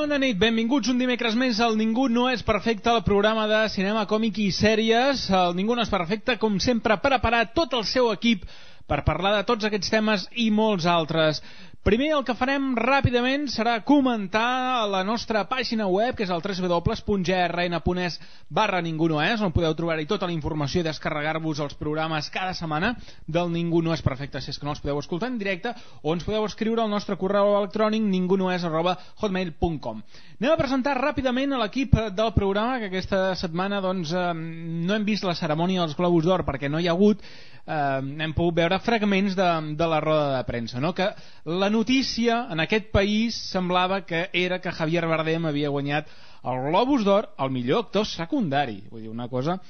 Bona nit, benvinguts un dimecres més al Ningú no és perfecte, el programa de cinema, còmic i sèries. El Ningú no és perfecte, com sempre, preparat tot el seu equip per parlar de tots aquests temes i molts altres. Primer el que farem ràpidament serà comentar la nostra pàgina web, que és el www.grn.es barra Ningú no és, on podeu trobar-hi tota la informació i descarregar-vos els programes cada setmana del Ningú no és perfecte, si és que no els podeu escoltar en directe, o ens podeu escriure al nostre correu electrònic ningunoes arroba hotmail.com. Anem a presentar ràpidament a l'equip del programa, que aquesta setmana doncs, eh, no hem vist la cerimònia dels Globus d'Or perquè no hi ha hagut, eh, hem pogut veure fragments de, de la roda de premsa, no? que la notícia en aquest país semblava que era que Javier Bardem havia guanyat el Globus d'Or al millor actor secundari. Vull dir, una cosa...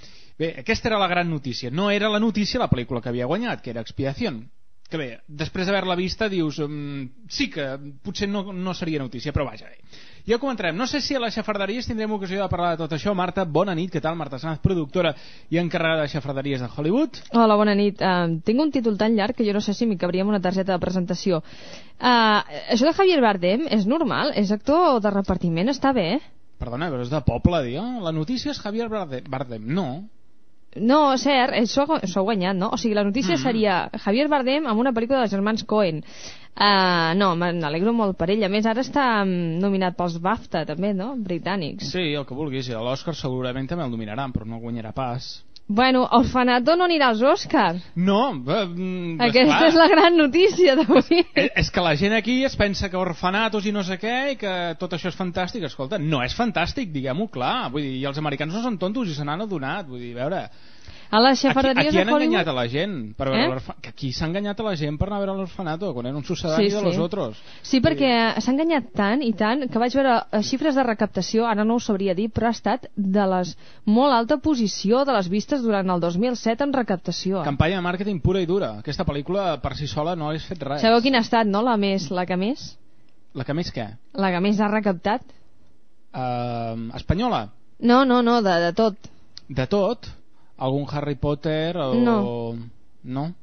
Bé, aquesta era la gran notícia. No era la notícia la pel·lícula que havia guanyat, que era Expiación. Que bé, després d'haver-la vista dius um, sí que potser no, no seria notícia, però vaja, bé. Ja comentarem. No sé si a les xafarderies tindrem ocasió de parlar de tot això. Marta, bona nit. Què tal? Marta Sanz, productora i encarregada de xafarderies de Hollywood. Hola, bona nit. Uh, tinc un títol tan llarg que jo no sé si m'hi cabria una targeta de presentació. Uh, això de Javier Bardem és normal? És actor de repartiment? Està bé? Perdona, però és de poble, dio. La notícia és Javier Bardem. Bardem. No. No, cert, això s'ho ha guanyat, no? O sigui, la notícia Mhm. seria Javier Bardem amb una pel·lícula dels germans Cohen. Uh, no, me n'alegro molt per ell. A més, ara està mm, nominat pels BAFTA, també, no? Britànics. Sí, el que vulguis. L'Oscar segurament també el dominaran, però no guanyarà pas. Bueno, Orfanato no anirà als Oscars. No, eh, mm, Aquesta esclar. és la gran notícia d'avui. Eh, És que la gent aquí es pensa que orfanatos i no sé què i que tot això és fantàstic. Escolta, no és fantàstic, diguem-ho clar. Vull dir, i els americans no són tontos i se n'han adonat. Vull dir, a veure... A les Aquí, xafarderies aquí de han Hollywood... enganyat a la gent per veure Eh? que aquí s'ha enganyat a la gent per anar a veure l'orfanato quan era un sucedani Sí, de sí. los otros Sí, perquè s'ha enganyat tant i tant que vaig veure eh, xifres de recaptació, ara no ho sabria dir, però ha estat de les molt alta posició de les vistes durant el 2007 en recaptació. campanya de màrqueting pura i dura aquesta pel·lícula per si sola no hagués fet res Sabeu quina ha estat, no? La més, la que més? la que més què? La que més ha recaptat? Uh, espanyola? No, no, no, de, de tot. de tot? Algun Harry Potter o... No. no?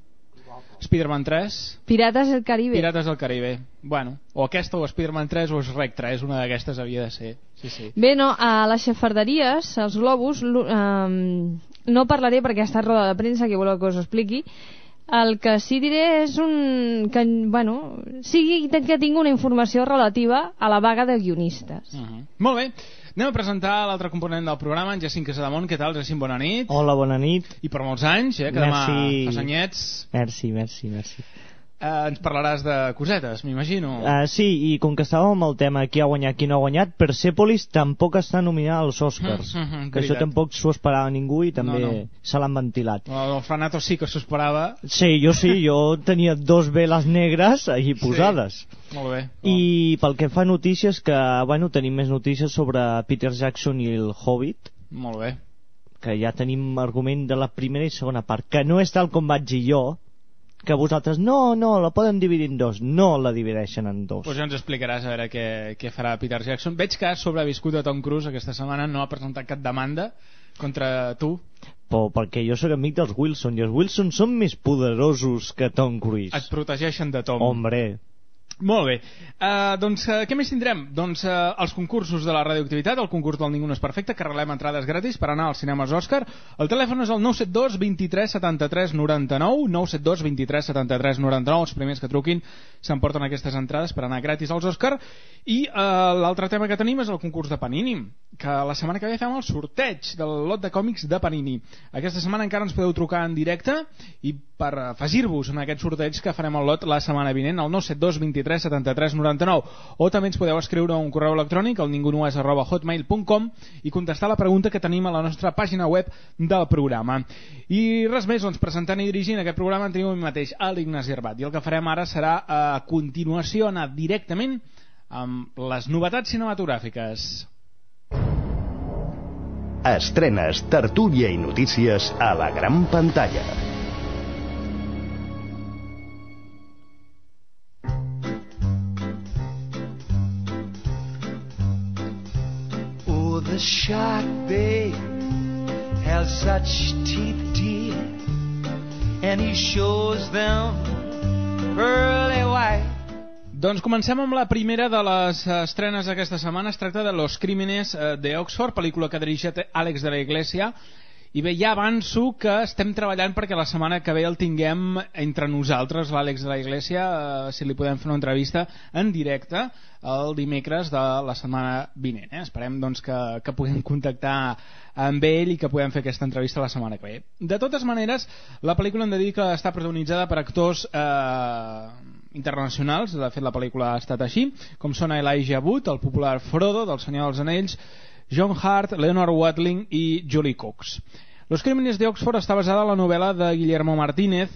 Spider-Man 3? Pirates del Caribe. Pirates del Caribe. Bueno, o aquesta, o Spider-Man 3, o Shrek 3, una d'aquestes havia de ser. Sí, sí. Bé, no, a les xafarderies, als globus, ehm, no parlaré perquè estat roda de premsa, que voleu que us expliqui. El que sí diré és un... que, bueno, sigui que tingui una informació relativa a la vaga de guionistes. Uh -huh. Molt bé. Anem a presentar l'altre component del programa, en Jacint Casademont. Què tal, Jacint? Bona nit. Hola, bona nit. I per molts anys, eh, que Merci. demà fas anyets. Merci, merci, merci. Eh, ens parlaràs de cosetes, m'imagino. Uh, sí, i com que estàvem amb el tema qui ha guanyat, qui no ha guanyat, Persepolis tampoc està nominada als Oscars. Mm, mm, mm, que això tampoc s'ho esperava ningú i també No, no. se l'han ventilat. L'orfanato sí que s'ho esperava. Sí, jo sí, jo tenia dos veles negres allí posades. Molt bé. I pel que fa a notícies, que bueno, tenim més notícies sobre Peter Jackson i el Hobbit, Molt bé. que ja tenim argument de la primera i segona part, que no és tal com vaig dir jo, que vosaltres, no, no, la poden dividir en dos. No la divideixen en dos. Pues ja ens explicaràs a veure què, què farà Peter Jackson. Veig que ha sobreviscut a Tom Cruise aquesta setmana, no ha presentat cap demanda contra tu. Però perquè jo sóc amic dels Wilson, i els Wilson són més poderosos que Tom Cruise. Et protegeixen de Tom. Hombre, Molt bé. Uh, doncs uh, què més tindrem? Doncs uh, els concursos de la radioactivitat, el concurs del Ningú no és perfecte, que regalem entrades gratis per anar als cinemes Òscar. El telèfon és el 972 23 73 99, 972 23 73 99, els primers que truquin s'emporten aquestes entrades per anar gratis als Òscar. I uh, l'altre tema que tenim és el concurs de Panini, que la setmana que ve fem el sorteig del lot de còmics de Panini. Aquesta setmana encara ens podeu trucar en directe i per afegir-vos en aquest sorteig que farem el lot la setmana vinent, el 972 23 93 73 99 o també ens podeu escriure un correu electrònic al ningunues arroba hotmail.com i contestar la pregunta que tenim a la nostra pàgina web del programa. I res més, doncs presentant i dirigint aquest programa en tenim mi mateix, a l'Ignasi Herbat i el que farem ara serà a continuació anar directament amb les novetats cinematogràfiques. Estrenes, tertúlia i notícies a la gran pantalla. Shark, babe, has such teeth, dear, and he shows them pearly white. Doncs comencem amb la primera de les estrenes d'aquesta setmana. Es tracta de Los Crímenes eh, de Oxford, pel·lícula que ha dirigit Àlex de la Iglesia. I bé, ja avanço que estem treballant perquè la setmana que ve el tinguem entre nosaltres, l'Àlex de la Iglesia, eh, si li podem fer una entrevista en directe el dimecres de la setmana vinent. Eh? Esperem doncs, que, que puguem contactar amb ell i que puguem fer aquesta entrevista la setmana que ve. De totes maneres, la pel·lícula hem de dir que està protagonitzada per actors eh, internacionals, de fet la pel·lícula ha estat així, com són Elijah Wood, el popular Frodo del Senyor dels Anells, John Hart, Leonard Watling i Julie Cox. Los Crímenes de Oxford està basada en la novel·la de Guillermo Martínez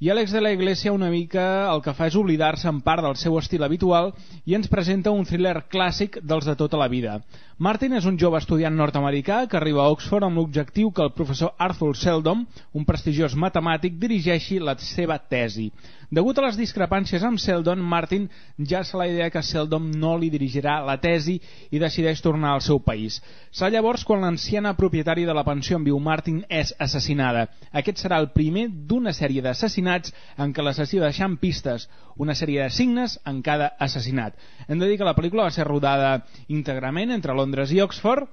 i Àlex de la Iglesia una mica el que fa és oblidar-se en part del seu estil habitual i ens presenta un thriller clàssic dels de tota la vida. Martin és un jove estudiant nord-americà que arriba a Oxford amb l'objectiu que el professor Arthur Seldom, un prestigiós matemàtic, dirigeixi la seva tesi. Degut a les discrepàncies amb Seldon, Martin ja se la idea que Seldon no li dirigirà la tesi i decideix tornar al seu país. Serà llavors quan l'anciana propietària de la pensió en viu Martin és assassinada. Aquest serà el primer d'una sèrie d'assassinats en què l'assassí deixant pistes, una sèrie de signes en cada assassinat. Hem de dir que la pel·lícula va ser rodada íntegrament entre Londres i Oxford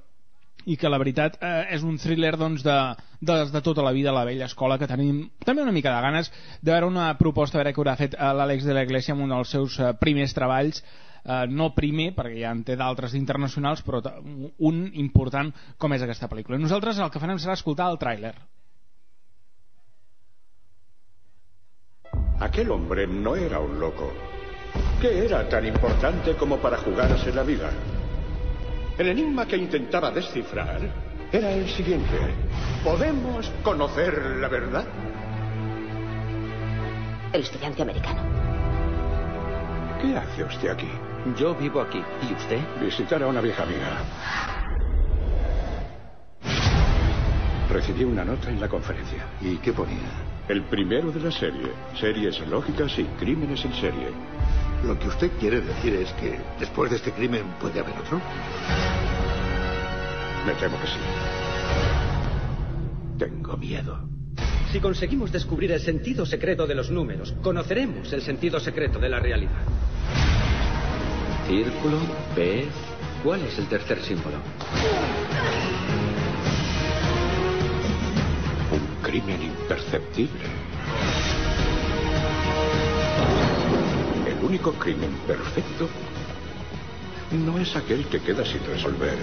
i que la veritat eh, és un thriller doncs, de, de, de tota la vida, la vella escola, que tenim també una mica de ganes de veure una proposta, a veure què haurà fet eh, l'Àlex de l'Eglésia amb un dels seus eh, primers treballs, eh, no primer, perquè ja en té d'altres internacionals, però un important com és aquesta pel·lícula. I nosaltres el que farem serà escoltar el tràiler. Aquel hombre no era un loco. ¿Qué era tan importante como para jugarse la vida? El enigma que intentaba descifrar era el siguiente. ¿Podemos conocer la verdad? El estudiante americano. ¿Qué hace usted aquí? Yo vivo aquí. ¿Y usted? Visitar a una vieja amiga. Recibí una nota en la conferencia. ¿Y qué ponía? El primero de la serie. Series lógicas y crímenes en serie. Lo que usted quiere decir es que después de este crimen puede haber otro. Me temo que sí. Tengo miedo. Si conseguimos descubrir el sentido secreto de los números, conoceremos el sentido secreto de la realidad. Círculo, pez. ¿Cuál es el tercer símbolo? Un crimen imperceptible. Único crimen perfecto no es aquel que queda sin resolver,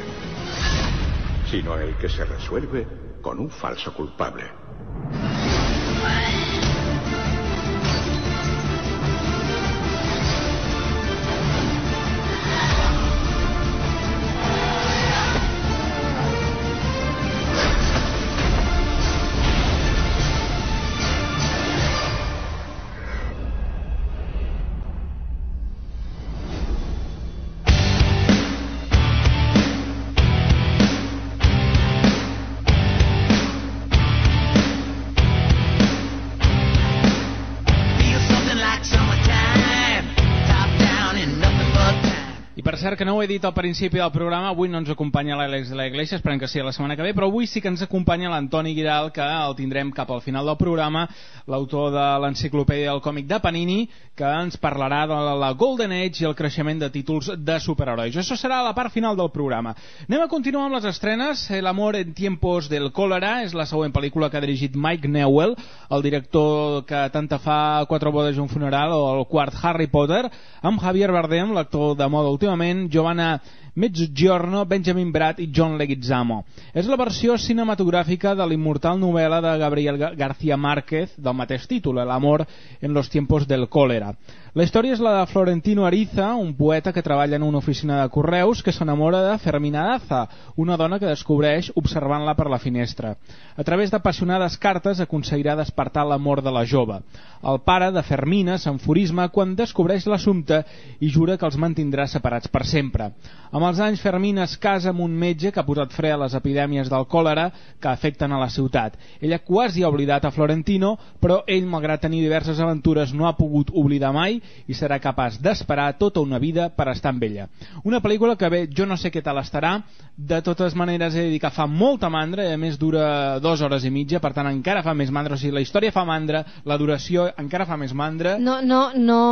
sino el que se resuelve con un falso culpable. Cert que no ho he dit al principi del programa, avui no ens acompanya l'Àlex de la Iglesia, esperem que sigui la setmana que ve, però avui sí que ens acompanya l'Antoni Giral, que el tindrem cap al final del programa, l'autor de l'enciclopèdia del còmic de Panini, que ens parlarà de la Golden Age i el creixement de títols de superherois. Això serà la part final del programa. Anem a continuar amb les estrenes. El amor en tiempos del còlera és la següent pel·lícula que ha dirigit Mike Newell, el director que tanta fa Quatre bodes i un funeral o el quart Harry Potter, amb Javier Bardem, l'actor de moda últimament, Giovanna Mezzogiorno, Benjamin Bratt i John Leguizamo. És la versió cinematogràfica de l'immortal novel·la de Gabriel García Márquez del mateix títol, El amor en los tiempos del cólera. La història és la de Florentino Ariza, un poeta que treballa en una oficina de correus que s'enamora de Fermina Daza, una dona que descobreix observant-la per la finestra. A través d'apassionades cartes aconseguirà despertar l'amor de la jove. El pare de Fermina s'enfurisma quan descobreix l'assumpte i jura que els mantindrà separats per sempre. Amb els anys, Fermina es casa amb un metge que ha posat fre a les epidèmies del còlera que afecten a la ciutat. Ella quasi ha oblidat a Florentino, però ell, malgrat tenir diverses aventures, no ha pogut oblidar mai i serà capaç d'esperar tota una vida per estar amb ella. Una pel·lícula que bé, jo no sé què tal estarà, de totes maneres he de dir que fa molta mandra i a més dura dues hores i mitja, per tant encara fa més mandra, o sigui, la història fa mandra, la duració encara fa més mandra. No, no, no,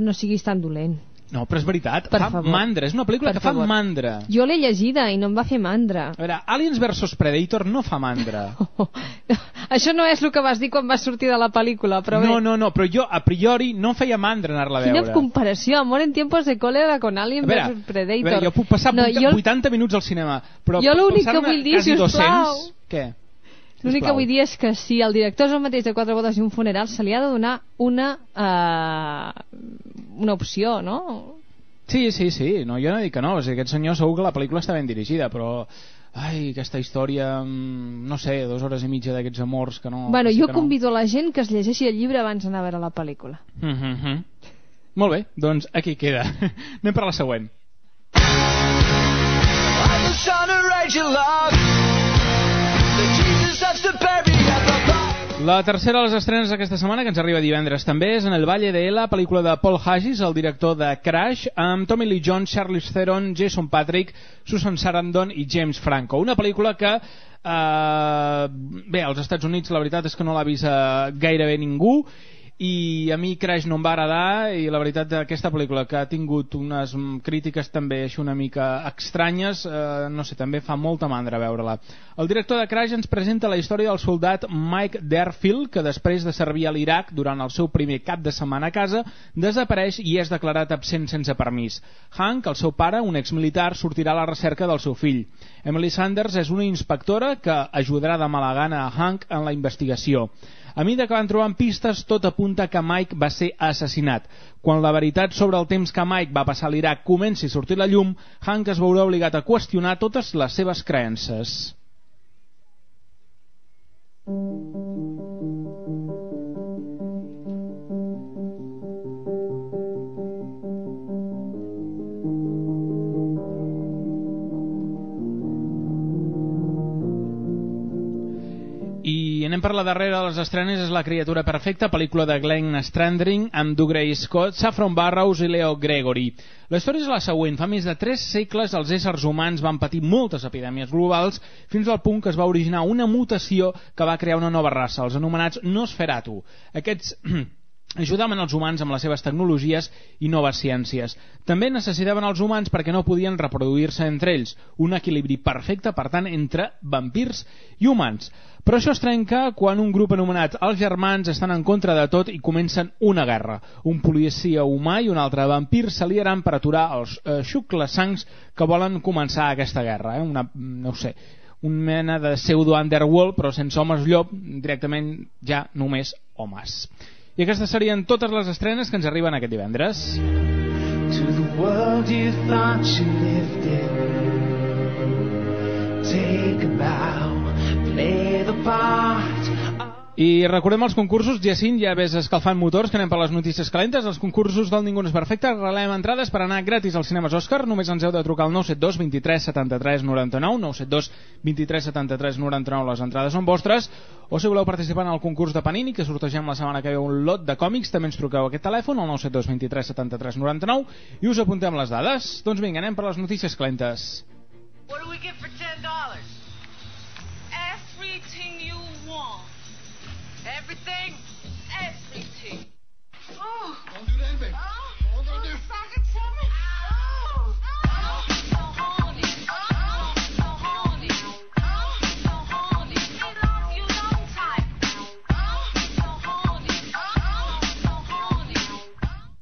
no siguis tan dolent. No, però és veritat, Per fa favor. mandra, és una pel·lícula Per que fa favor. mandra. Jo l'he llegida i no em va fer mandra. A veure, Aliens vs Predator no fa mandra. Això no és el que vas dir quan vas sortir de la pel·lícula, però bé. No, no, no, però jo a priori no feia mandra anar-la a Quina veure. comparació, Amor en tiempos de cólera con Alien A veure, vs Predator. A veure, jo puc passar no, 80, jo, 80 minuts al cinema, però Jo l'únic que vull dir. 200... Què? L'únic que vull dir és que si el director és el mateix de Quatre bodes i un funeral, se li ha de donar una, uh, una opció, no? Sí, sí, sí, no, jo no dic que no, o sigui, aquest senyor segur que la pel·lícula està ben dirigida, però ai, aquesta història, mm, no sé, dues hores i mitja d'aquests amors que no... bueno, jo que no. convido la gent que es llegeixi el llibre abans d'anar a veure la pel·lícula. Mm -hmm. Molt bé, doncs aquí queda. Anem per la següent. I was trying to write you love. La tercera de les estrenes d'aquesta setmana, que ens arriba divendres també, és en el Valle de Ela, pel·lícula de Paul Haggis, el director de Crash, amb Tommy Lee Jones, Charlize Theron, Jason Patrick, Susan Sarandon i James Franco. Una pel·lícula que, eh, bé, als Estats Units la veritat és que no l'ha vist eh, gairebé ningú, i a mi Crash no em va agradar i la veritat aquesta pel·lícula que ha tingut unes crítiques també així una mica estranyes eh, no sé, també fa molta mandra veure-la. El director de Crash ens presenta la història del soldat Mike Derfield que després de servir a l'Iraq durant el seu primer cap de setmana a casa desapareix i és declarat absent sense permís. Hank, el seu pare, un exmilitar sortirà a la recerca del seu fill. Emily Sanders és una inspectora que ajudarà de mala gana a Hank en la investigació a mesura que van trobant pistes, tot apunta que Mike va ser assassinat. Quan la veritat sobre el temps que Mike va passar a l'Iraq comenci a sortir la llum, Hank es veurà obligat a qüestionar totes les seves creences. Anem per la darrera de les estrenes, és La criatura perfecta, pel·lícula de Glenn Strandring, amb Dougray Scott, Saffron Burrows i Leo Gregory. La història és la següent. Fa més de tres segles els éssers humans van patir moltes epidèmies globals fins al punt que es va originar una mutació que va crear una nova raça, els anomenats Nosferatu. Aquests ajudaven els humans amb les seves tecnologies i noves ciències. També necessitaven els humans perquè no podien reproduir-se entre ells, un equilibri perfecte, per tant, entre vampirs i humans. Però això es trenca quan un grup anomenat els germans estan en contra de tot i comencen una guerra. Un policia humà i un altre vampir s'aliaran per aturar els eh, xuclassancs que volen començar aquesta guerra. Eh? Una, no sé, un mena de pseudo-underworld, però sense homes llop, directament ja només homes. I aquestes serien totes les estrenes que ens arriben aquest divendres. To the world you thought you lived in. Take a bow, play the part. I recordem els concursos, Jacint, ja ves escalfant motors, que anem per les notícies calentes. Els concursos del Ningú no és perfecte, relem entrades per anar gratis als cinemes Òscar. Només ens heu de trucar al 972 23 73 99, 972 23 73 99, les entrades són vostres. O si voleu participar en el concurs de Panini, que sortegem la setmana que ve un lot de còmics, també ens truqueu a aquest telèfon, al 972 23 73 99, i us apuntem les dades. Doncs vinga, anem per les notícies calentes. What do we get for $10? Everything, everything. Oh. Don't do that, baby. Oh. Don't do that. Back it to me. Oh. Oh. So horny. Oh. So horny. Oh. So horny. You long time. Oh. So horny. Oh. So horny.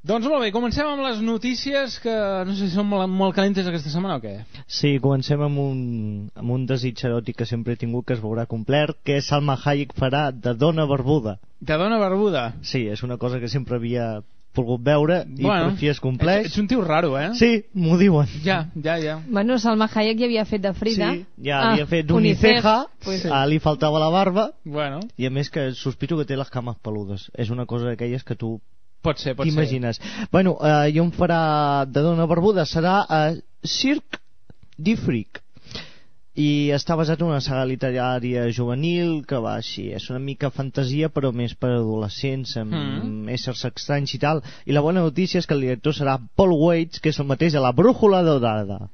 Doncs molt bé, comencem amb les notícies que no sé si són molt, molt calentes aquesta setmana o què. Sí, comencem amb un, amb un desig eròtic que sempre he tingut que es veurà complert, que és Salma Hayek farà de dona barbuda. De dona barbuda? Sí, és una cosa que sempre havia volgut veure i Bueno, per fi es compleix. Ets, ets un tio raro, eh? Sí, m'ho diuen. Ja, ja, ja. Bueno, Salma Hayek ja havia fet de Frida. Sí, ja havia fet d'Uniceja, Pues, ah, li faltava la barba, Bueno, i a més que sospito que té les cames peludes. És una cosa d'aquelles que tu pot ser, pot ser. t'imagines. Bueno, eh, i on farà de dona barbuda serà a Cirque di freak. I està basat en una saga literària juvenil que va així, és una mica fantasia però més per adolescents amb Mm. éssers estranys i tal. I la bona notícia és que el director serà Paul Waits que és el mateix de la Brújula Dorada.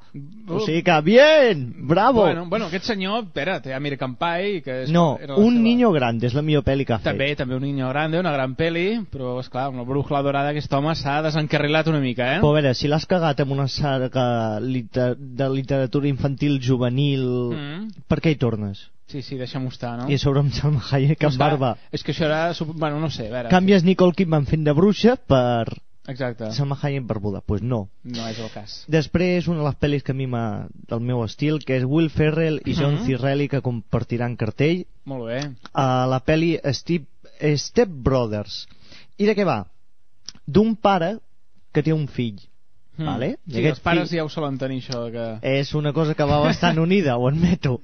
O sigui que bien, bravo! Bueno, bueno, aquest senyor, espera, té American Pie, que és... no, Un seva- niño grande és la millor pel·li que ha fet. També, també un niño grande, una gran peli, però, és clar, amb la brújula dorada aquest home s'ha desencarrilat una mica, eh? Però a veure, si l'has cagat amb una saga liter de literatura infantil juvenil, Mm. per què hi tornes? Sí, sí, deixa'm estar, no? I a sobre amb Salma Hayek amb que- barba. És que això era... Bueno, no sé, a veure... Canvies Nicole Kidman fent de bruixa per Exacte. Salma Hayek barbuda. Doncs pues no. No és el cas. Després, una de les pel·lis que a mi m'ha del meu estil, que és Will Ferrell i John Mhm. Cirelli, que compartiran cartell Molt bé. a la pel·li Step, Step Brothers. I de què va? D'un pare que té un fill. Mm. Vale? Sí, aquest els pares fill- ja ho solen tenir, això, que... és una cosa que va bastant unida, ho admeto.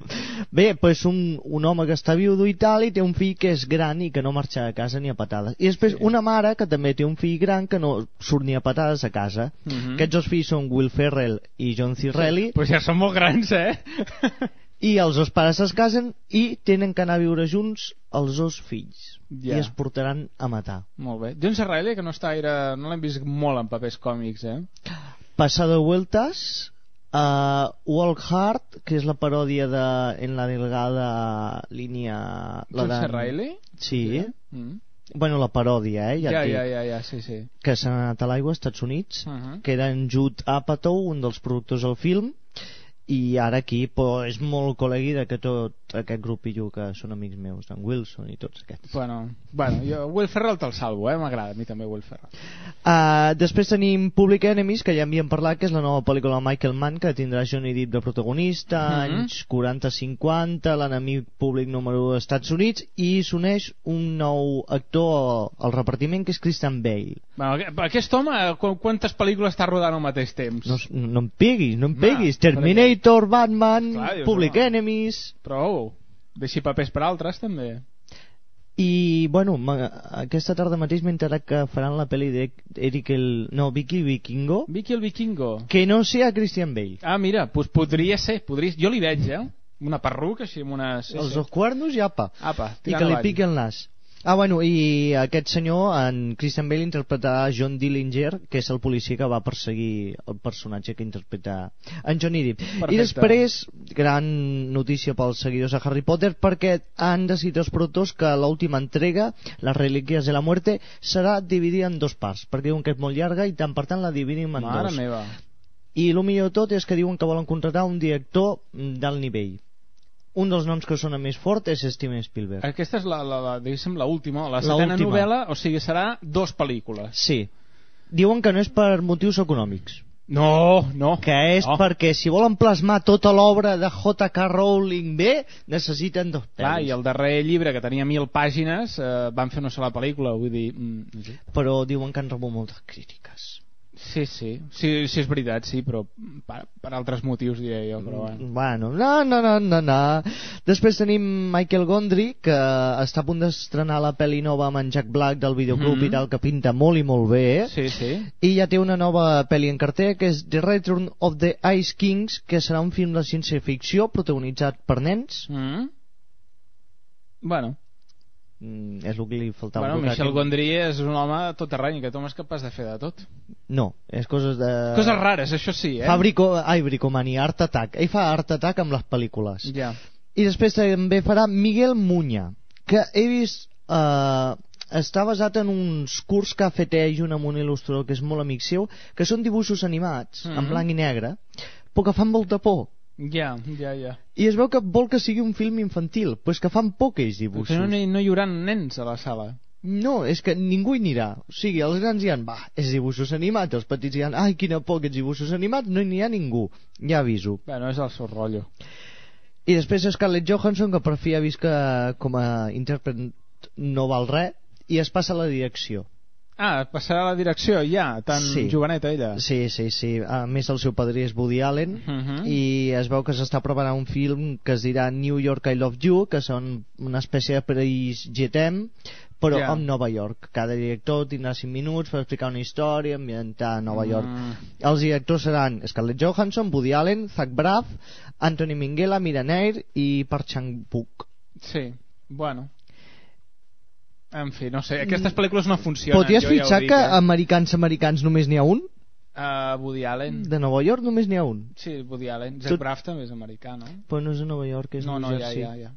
Bé, doncs un, un home que està viudo i tal i té un fill que és gran i que no marxa a casa ni a patades. I després Sí. una mare que també té un fill gran que no surt ni a patades a casa. Mhm. Aquests dos fills són Will Ferrell i John Cirelli Pues ja són molt grans, eh? i els dos pares es casen i tenen que anar a viure junts els dos fills. Ja. I es portaran a matar. molt bé. John Serraile, que no està gaire... No l'hem vist molt en papers còmics, eh? Pasado vueltas, uh, Walk Hard, que és la paròdia de En la delgada línia... La John Serraile? Sí. Mm. Bueno, la paròdia, eh? Ja, Ja, ja, ja, ja, sí, sí. Que s'ha anat a l'aigua als Estats Units, Uh -huh. que era en Jude Apatow, un dels productors del film, i ara aquí pues, és molt col·legui de que tot aquest grupillo que són amics meus, en Wilson i tots aquests. Bueno, bueno jo Will Ferrell te'l salvo, eh? M'agrada a mi també Will Ferrell. Uh, després tenim Public Enemies, que ja en havíem parlat, que és la nova pel·lícula de Michael Mann, que tindrà Johnny Depp de protagonista, Mhm. anys 40-50, l'enemic públic número 1 dels Estats Units, i s'uneix un nou actor al repartiment, que és Christian Bale. Bueno, aqu- aquest home, qu quantes pel·lícules està rodant al mateix temps? No, no em peguis, no em peguis. per Terminator, Batman, Clar, dius, Public home. Enemies... Prou. Deixi papers per altres, també. I, bueno, aquesta tarda mateix m'he enterat que faran la pel·li d'Eric el... No, Vicky Vikingo, Vicky el Vikingo. que no sé a Christian Bale. Ah, mira, pues podria ser, podria... jo li veig, eh? Una perruca així amb una... Sí, Els sí. dos cuernos i apa. Apa, I que li piqui el nas. Ah, bueno, i aquest senyor, en Christian Bale, interpretarà John Dillinger, que és el policia que va perseguir el personatge que interpreta en Johnny Depp. Perfecte. I després, gran notícia pels seguidors de Harry Potter, perquè han decidit els productors que l'última entrega, Les Relíquies de la Muerte, serà dividida en dos parts, perquè diuen que és molt llarga i tant per tant la dividim en Mare dos. meva. I el millor de tot és que diuen que volen contratar un director d'alt nivell. Un dels noms que sona més fort és Steven Spielberg. Aquesta és la, la, la diguéssim, l'última, la La setena novel·la, o sigui, serà dos pel·lícules. Sí. Diuen que no és per motius econòmics. No, no. Que és no. perquè si volen plasmar tota l'obra de J.K. Rowling bé, necessiten dos Clar, pel·lis. i el darrer llibre, que tenia mil pàgines, eh, van fer una sola pel·lícula, vull dir... Mm, sé. Però diuen que han rebut moltes crítiques. Sí, Sí, sí, sí, és veritat, sí, però per, per altres motius diria jo, però bueno. Bueno, no, no, no, no, no. Després tenim Michael Gondry, que està a punt d'estrenar la pel·li nova amb en Jack Black del videoclub Mhm. i tal, que pinta molt i molt bé. Sí, sí. I ja té una nova pel·li en carter, que és The Return of the Ice Kings, que serà un film de ciència-ficció protagonitzat per nens. Mm. Bueno, Mm, és el que li faltava. bueno el que- Michel Gondry és un home tot terreny, aquest home és capaç de fer de tot. No, és coses de... Coses rares, això sí, eh? Fabrico, ai, Bricomania, Art Attack. Ell fa Art Attack amb les pel·lícules. Ja. I després també farà Miguel Muña, que he vist... Eh, està basat en uns curs que ha fet ell junt amb un il·lustrador que és molt amic seu, que són dibuixos animats, Mhm. en blanc i negre, però que fan molta por. Ja, ja, ja. I es veu que vol que sigui un film infantil, però és que fan por aquells dibuixos. Perquè no, hi- no hi haurà nens a la sala. No, és que ningú hi anirà. O sigui, els grans diran, va, és dibuixos animats. Els petits diran, ai, quina por, aquests dibuixos animats. No hi ha ningú. Ja aviso. Bueno, és el seu rotllo. I després Scarlett Johansson, que per fi ha vist que com a intèrpret no val res, i es passa a la direcció. Ah, passarà a la direcció ja, tan Sí. joveneta ella. Sí, sí, sí. A més, el seu padrí és Woody Allen Mhm. i es veu que s'està preparant un film que es dirà New York I Love You, que són una espècie de Paris Jetem, però Ja. amb Nova York. Cada director tindrà 5 minuts per explicar una història, ambientar a Nova York. Mm. Els directors seran Scarlett Johansson, Woody Allen, Zach Braff, Anthony Minghella, Mira Neir i Park Chan-wook. Sí, bueno. En fi, no sé, aquestes pel·lícules no funcionen. Has jo ja ho fixat dic, que eh? americans americans només n'hi ha un? Uh, Woody Allen. De Nova York només n'hi ha un. Sí, Woody Allen. Tot- Zach Braff també és americà, no? Però no és a Nova York, és No, no, ja, Jersey. ja, ja.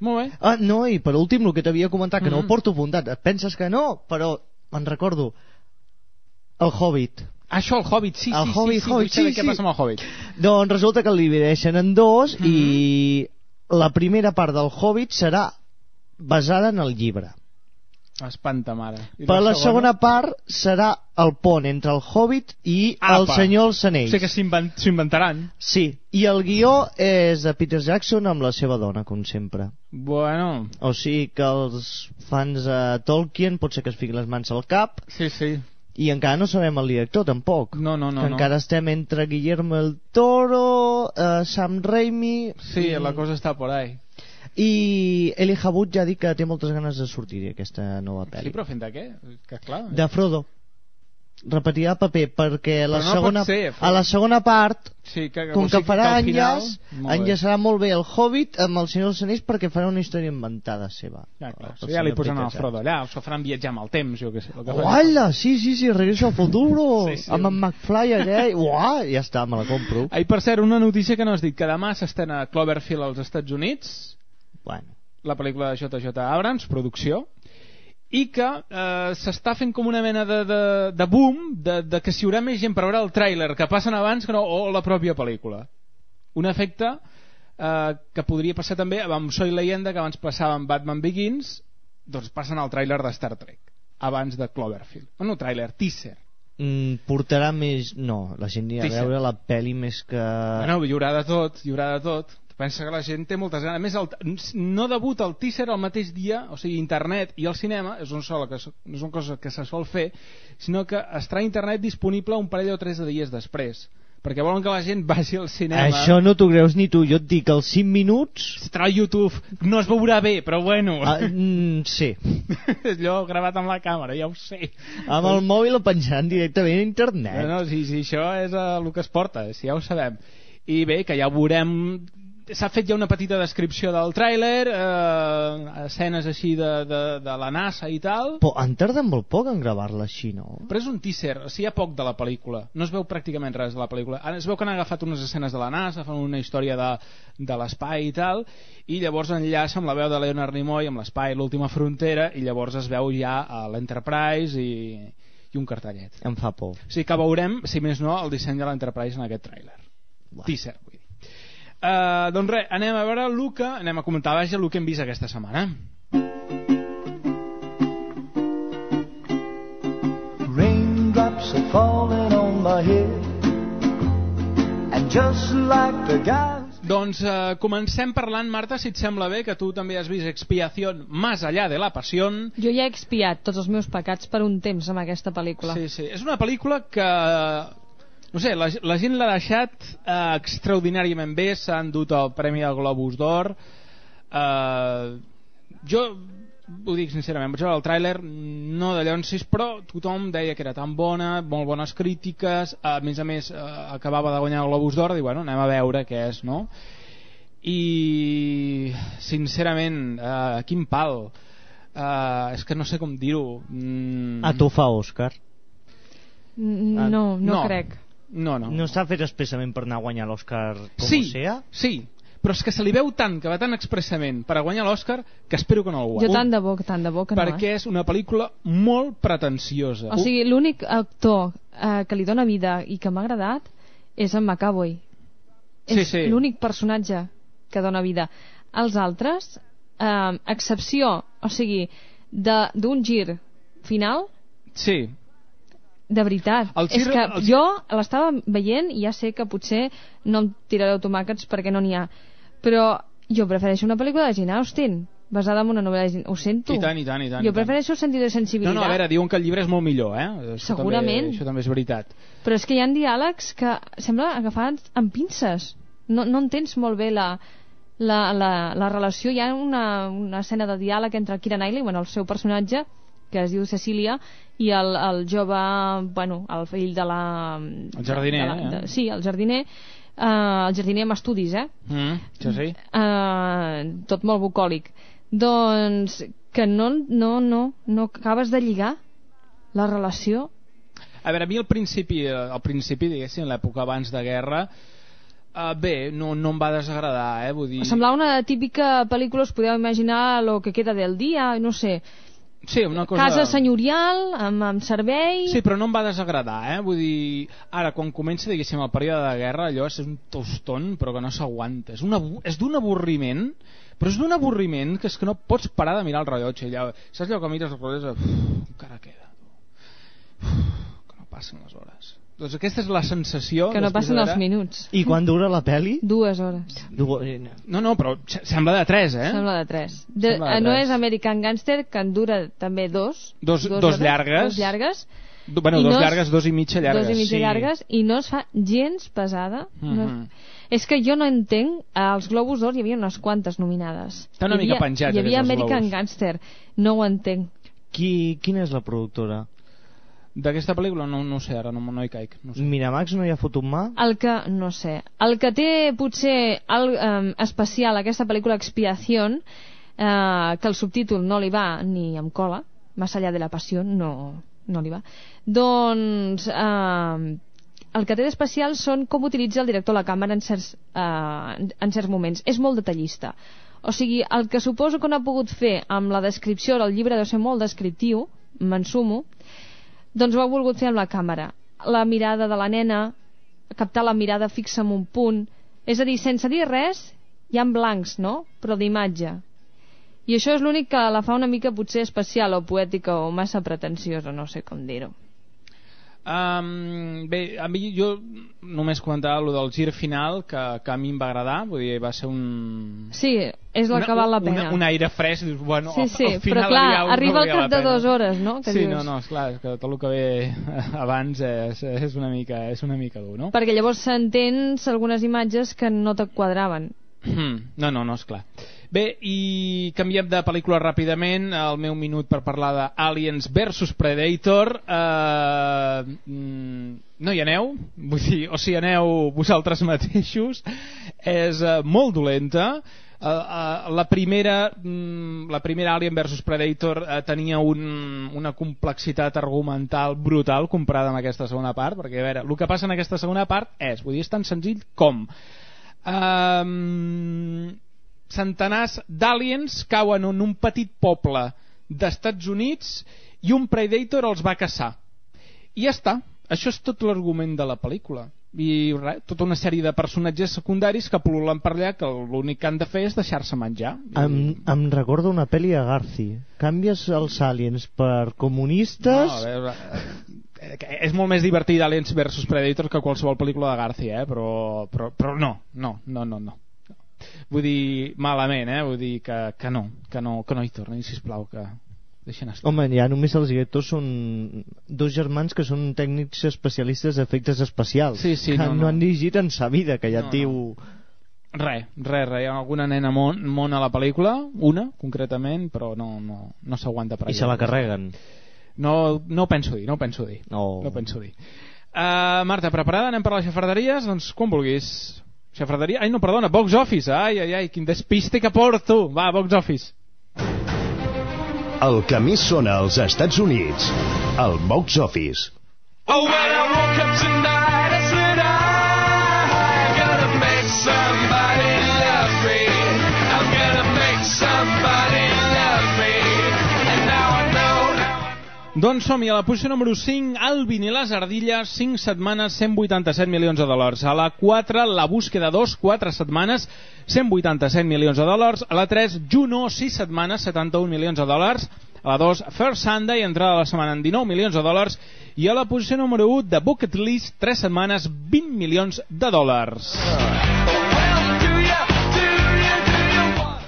Molt bé. Ah, no, i per últim, el que t'havia comentat, que no Mhm. ho porto apuntat. Et penses que no, però me'n recordo. El Hobbit. Això, el Hobbit, sí, El sí, Hobbit, sí, sí, Hobbit, saber sí, què sí. passa amb el Hobbit. Doncs resulta que el divideixen en dos Mhm. i la primera part del Hobbit serà basada en el llibre. Espanta, mare. I Per la segona part serà el pont entre el Hobbit i el Apa. Senyor dels Anells. Sigui que s'inven- s'ho inventaran. Sí, i el guió és de Peter Jackson amb la seva dona, com sempre. Bueno, O sigui que els fans de Tolkien pot ser que es fiquin les mans al cap sí, sí. i encara no sabem el director, tampoc. No, no, no. que no. encara estem entre Guillermo el Toro, eh, Sam Raimi... Sí, i, la cosa està por ahí. I Elijah Wood ja ha dit que té moltes ganes de sortir aquesta nova Sí, pel·li. però fent de què? Que clar... De Frodo. Repetirà paper perquè la Però no segona, ser, a la segona part Sí, que, com que farà final- enllaç, Molt enllaçarà molt bé el Hobbit amb el Senyor dels Anells perquè farà una història inventada seva. Ja, clar, ja li posen el Frodo allà, o s'ho faran viatjar amb el temps, jo què sé. El que. Uala, sí, sí, sí, regreso al futuro Sí, sí. amb en McFly aquell Uah, ja està, me la compro Ai, per cert, una notícia que no has dit, que demà s'estena Cloverfield als Estats Units, bueno, la pel·lícula de JJ Abrams, producció, i que eh, s'està fent com una mena de, de, de boom de, de que si hi haurà més gent per veure el tràiler que passen abans que no, o la pròpia pel·lícula. Un efecte eh, que podria passar també amb Soy Leyenda, que abans passava amb Batman Begins, doncs passen al tràiler de Star Trek, abans de Cloverfield. No, no tràiler, teaser. mm, portarà més no, la gent anirà a veure la pel·li més que Bueno, hi haurà de tot, hi haurà de tot. Pensa que la gent té moltes ganes. A més, el, no debuta el teaser el mateix dia, o sigui, internet i el cinema, és un sol que, no és una cosa que se sol fer, sinó que estarà internet disponible un parell o tres de dies després. Perquè volen que la gent vagi al cinema. això no t'ho creus ni tu, jo et dic els 5 minuts Estarà a YouTube, no es veurà bé, però bueno. ah, mm, sí, és allò gravat amb la càmera, ja ho sé. amb el mòbil el penjaran directament a internet No, no, si, si això és uh, el que es porta, si ja ho sabem. I bé, que ja veurem... S'ha fet ja una petita descripció del tràiler, eh, escenes així de, de, de la NASA i tal, però han tardat molt poc en gravar-la així, no? però és un teaser, o sigui, hi ha poc de la pel·lícula. No es veu pràcticament res de la pel·lícula. Es veu que han agafat unes escenes de la NASA, fan una història de, de l'espai i tal, i llavors enllaça amb la veu de Leonard Nimoy, amb l'espai, l'última frontera, i llavors es veu ja a l'Enterprise i, i un cartellet. Em fa por. O sigui que veurem, si més no, el disseny de l'Enterprise en aquest tràiler. Teaser, vull. Uh, doncs res, anem a veure el que, anem a comentar vaja el que hem vist aquesta setmana. Raindrops are falling on my head. And just like the guys. Doncs eh, comencem parlant, Marta, si et sembla bé, que tu també has vist Expiación más allá de la pasión. Jo ja he expiat tots els meus pecats per un temps amb aquesta pel·lícula. Sí, sí. És una pel·lícula que... No sé, la, la gent l'ha deixat eh, extraordinàriament bé, s'ha endut el Premi al Globus d'Or. Eh, jo ho dic sincerament, vaig veure el tràiler no de llonsis, però tothom deia que era tan bona, molt bones crítiques a més a més eh, acabava de guanyar el Globus d'Or i bueno, anem a veure què és no? i sincerament eh, quin pal eh, és que no sé com dir-ho mm, A tu fa Òscar. Ah, No, no, no. crec. No, no. No està fet expressament per anar a guanyar l'Òscar com sí, sea? sí, però és que se li veu tant, que va tan expressament per a guanyar l'Oscar, que espero que no el guanyi. Jo tant de bo, tant de bo que no. perquè és una pel·lícula molt pretensiosa. Eh? O sigui, l'únic actor eh, que li dona vida i que m'ha agradat és en McAvoy. Sí, és sí. l'únic personatge que dona vida. Els altres, eh, excepció, o sigui, de- d'un gir final, Sí, de veritat. El és que el- jo l'estava veient i ja sé que potser no em tirareu tomàquets perquè no n'hi ha. Però jo prefereixo una pel·lícula de Jane Austen basada en una novel·la de Jane... Ho sento. I tant, i tant, i tant, Jo i tant. prefereixo sentit de no, sensibilitat. no, a veure, diuen que el llibre és molt millor, eh? Això Segurament. També, això també és veritat. Però és que hi ha diàlegs que sembla agafats amb pinces. No, no entens molt bé la, la, la, la relació. Hi ha una, una escena de diàleg entre el Kira Knightley, bueno, el seu personatge, que es diu Cecília, i el, el jove, bueno, el fill de la... El jardiner, de la, eh? de, sí, el jardiner, eh, el jardiner amb estudis, eh? Mm, sí, sí. eh, tot molt bucòlic doncs que no, no, no, no acabes de lligar la relació A veure, a mi al principi, eh, al principi diguéssim, l'època abans de guerra, eh, bé, no, no em va desagradar, eh? Vull dir... semblava una típica pel·lícula us podeu imaginar lo que queda del dia no sé, Sí, una cosa... casa senyorial amb, amb servei Sí, però no em va desagradar, eh? Vull dir, ara, quan comença, diguéssim, el període de guerra, allò és un toston, però que no s'aguanta. És, un abu- és d'un avorriment, però és d'un avorriment que és que no pots parar de mirar el rellotge. Allò, saps allò que mires el rellotge? Uf, encara queda. Uf, que no passen les hores. Doncs aquesta és la sensació... que no passen els minuts I quan dura la peli? dues hores Du- No, no, però se- sembla de 3, eh? sembla de tres de, Sembla de eh, no tres. és American Gangster que en dura també dos Dos- dos hores, llargues. dos llargues Do- Bueno, dos no es- llargues, dos i mitja llargues. dos i mitja sí. llargues i no es fa gens pesada no, Mhm. és que jo no entenc als Globus d'Or hi havia unes quantes nominades Està una mica havia, penjats, hi havia aquests American Globus. Gangster no ho entenc Qui, quina és la productora? D'aquesta pel·lícula no, no ho sé, ara no, no hi caic. No sé. Miramax no hi ha fotut mà? el que, no sé el que té potser el, um, especial aquesta pel·lícula Expiación eh, que el subtítol no li va ni amb cola més allà de la passió no, no li va doncs eh, el que té d'especial són com utilitza el director la càmera en certs, eh, en certs moments és molt detallista o sigui, el que suposo que no ha pogut fer amb la descripció del llibre deu ser molt descriptiu m'ensumo doncs ho ha volgut fer amb la càmera. La mirada de la nena captar la mirada fixa en un punt. És a dir, sense dir res hi ha blancs, no? però d'imatge. I això és l'únic que la fa una mica potser especial o poètica o massa pretensiosa no sé com dir-ho Um, bé, a mi jo només comentava lo del gir final que, que a mi em va agradar vull dir, va ser un... sí, és la una, que val la una- pena Un aire fresc, dius, bueno, sí, al, sí, al final però clar, un- arriba no al cap de dues hores no? que sí, dius, no, no, esclar, és que tot el que ve abans és, és, una mica, és una mica dur, no? perquè llavors s'entens algunes imatges que no te quadraven No, no, no, és clar. Bé, i canviem de pel·lícula ràpidament, el meu minut per parlar de Aliens vs Predator. Uh, no hi aneu, vull dir, o si aneu vosaltres mateixos, és uh, molt dolenta. Uh, uh, la primera mm, la primera Alien vs Predator uh, tenia un, una complexitat argumental brutal comparada amb aquesta segona part perquè a veure, el que passa en aquesta segona part és, vull dir, és tan senzill com um, centenars d'aliens cauen en un petit poble d'Estats Units i un Predator els va caçar i ja està, això és tot l'argument de la pel·lícula i res, tota una sèrie de personatges secundaris que pol·lulen per allà que l'únic que han de fer és deixar-se menjar Em, em recorda una pel·li a Garci. Canvies els aliens per comunistes... No, a veure, eh, és molt més divertida Aliens vs Predator que qualsevol pel·lícula de Garcia, eh? però, però, però no, no, no, no, no. Vull dir, malament, eh? Vull dir que, que no, que no, que no hi torni, sisplau, que deixen estar. Home, ja només els directors són dos germans que són tècnics especialistes d'efectes especials. Sí, sí, que no, no, no. han dirigit en sa vida, que ja No, et diu... Res, res, res. Hi ha alguna nena mon, mon a la pel·lícula, una, concretament, però no, no, no s'aguanta per I allà. se la carreguen. No, no penso dir, no penso dir. No. No penso dir. Uh, Marta, preparada? Anem per les xafarderies? Doncs quan vulguis. Xafarderia? Ai, no, perdona, Box Office. Ai, ai, ai, quin despiste que porto. Va, Box Office. El que més sona als Estats Units, el Box Office. Oh, when I woke up tonight, Doncs som-hi, a la posició número 5, Alvin i les ardilles, 5 setmanes, 187 milions de dòlars. A la 4, La búsqueda 2, 4 setmanes, 187 milions de dòlars. A la 3, Juno, 6 setmanes, 71 milions de dòlars. A la 2, First Sunday, entrada de la setmana en 19 milions de dòlars. I a la posició número 1, The Bucket List, 3 setmanes, 20 milions de dòlars.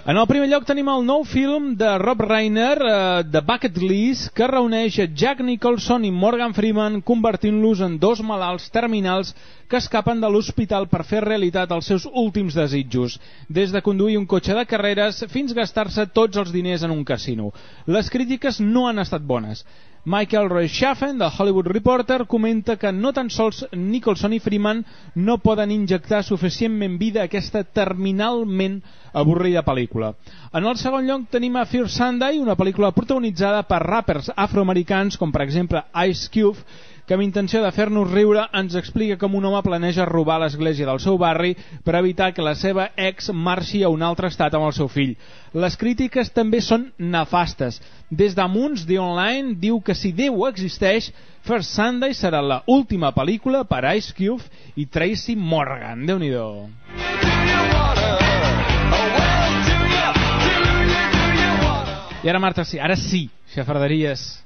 En el primer lloc tenim el nou film de Rob Reiner, uh, The Bucket List, que reuneix Jack Nicholson i Morgan Freeman convertint-los en dos malalts terminals que escapen de l'hospital per fer realitat els seus últims desitjos, des de conduir un cotxe de carreres fins gastar-se tots els diners en un casino. Les crítiques no han estat bones. Michael Roy Schaffen, del Hollywood Reporter, comenta que no tan sols Nicholson i Freeman no poden injectar suficientment vida a aquesta terminalment avorrida pel·lícula. En el segon lloc tenim a Fear Sunday, una pel·lícula protagonitzada per rappers afroamericans com per exemple Ice Cube, que amb intenció de fer-nos riure ens explica com un home planeja robar l'església del seu barri per evitar que la seva ex marxi a un altre estat amb el seu fill. Les crítiques també són nefastes. Des d'Amunts, The Online, diu que si Déu existeix, First Sunday serà la última pel·lícula per Ice Cube i Tracy Morgan. déu nhi I ara, Marta, sí, ara sí, xafarderies.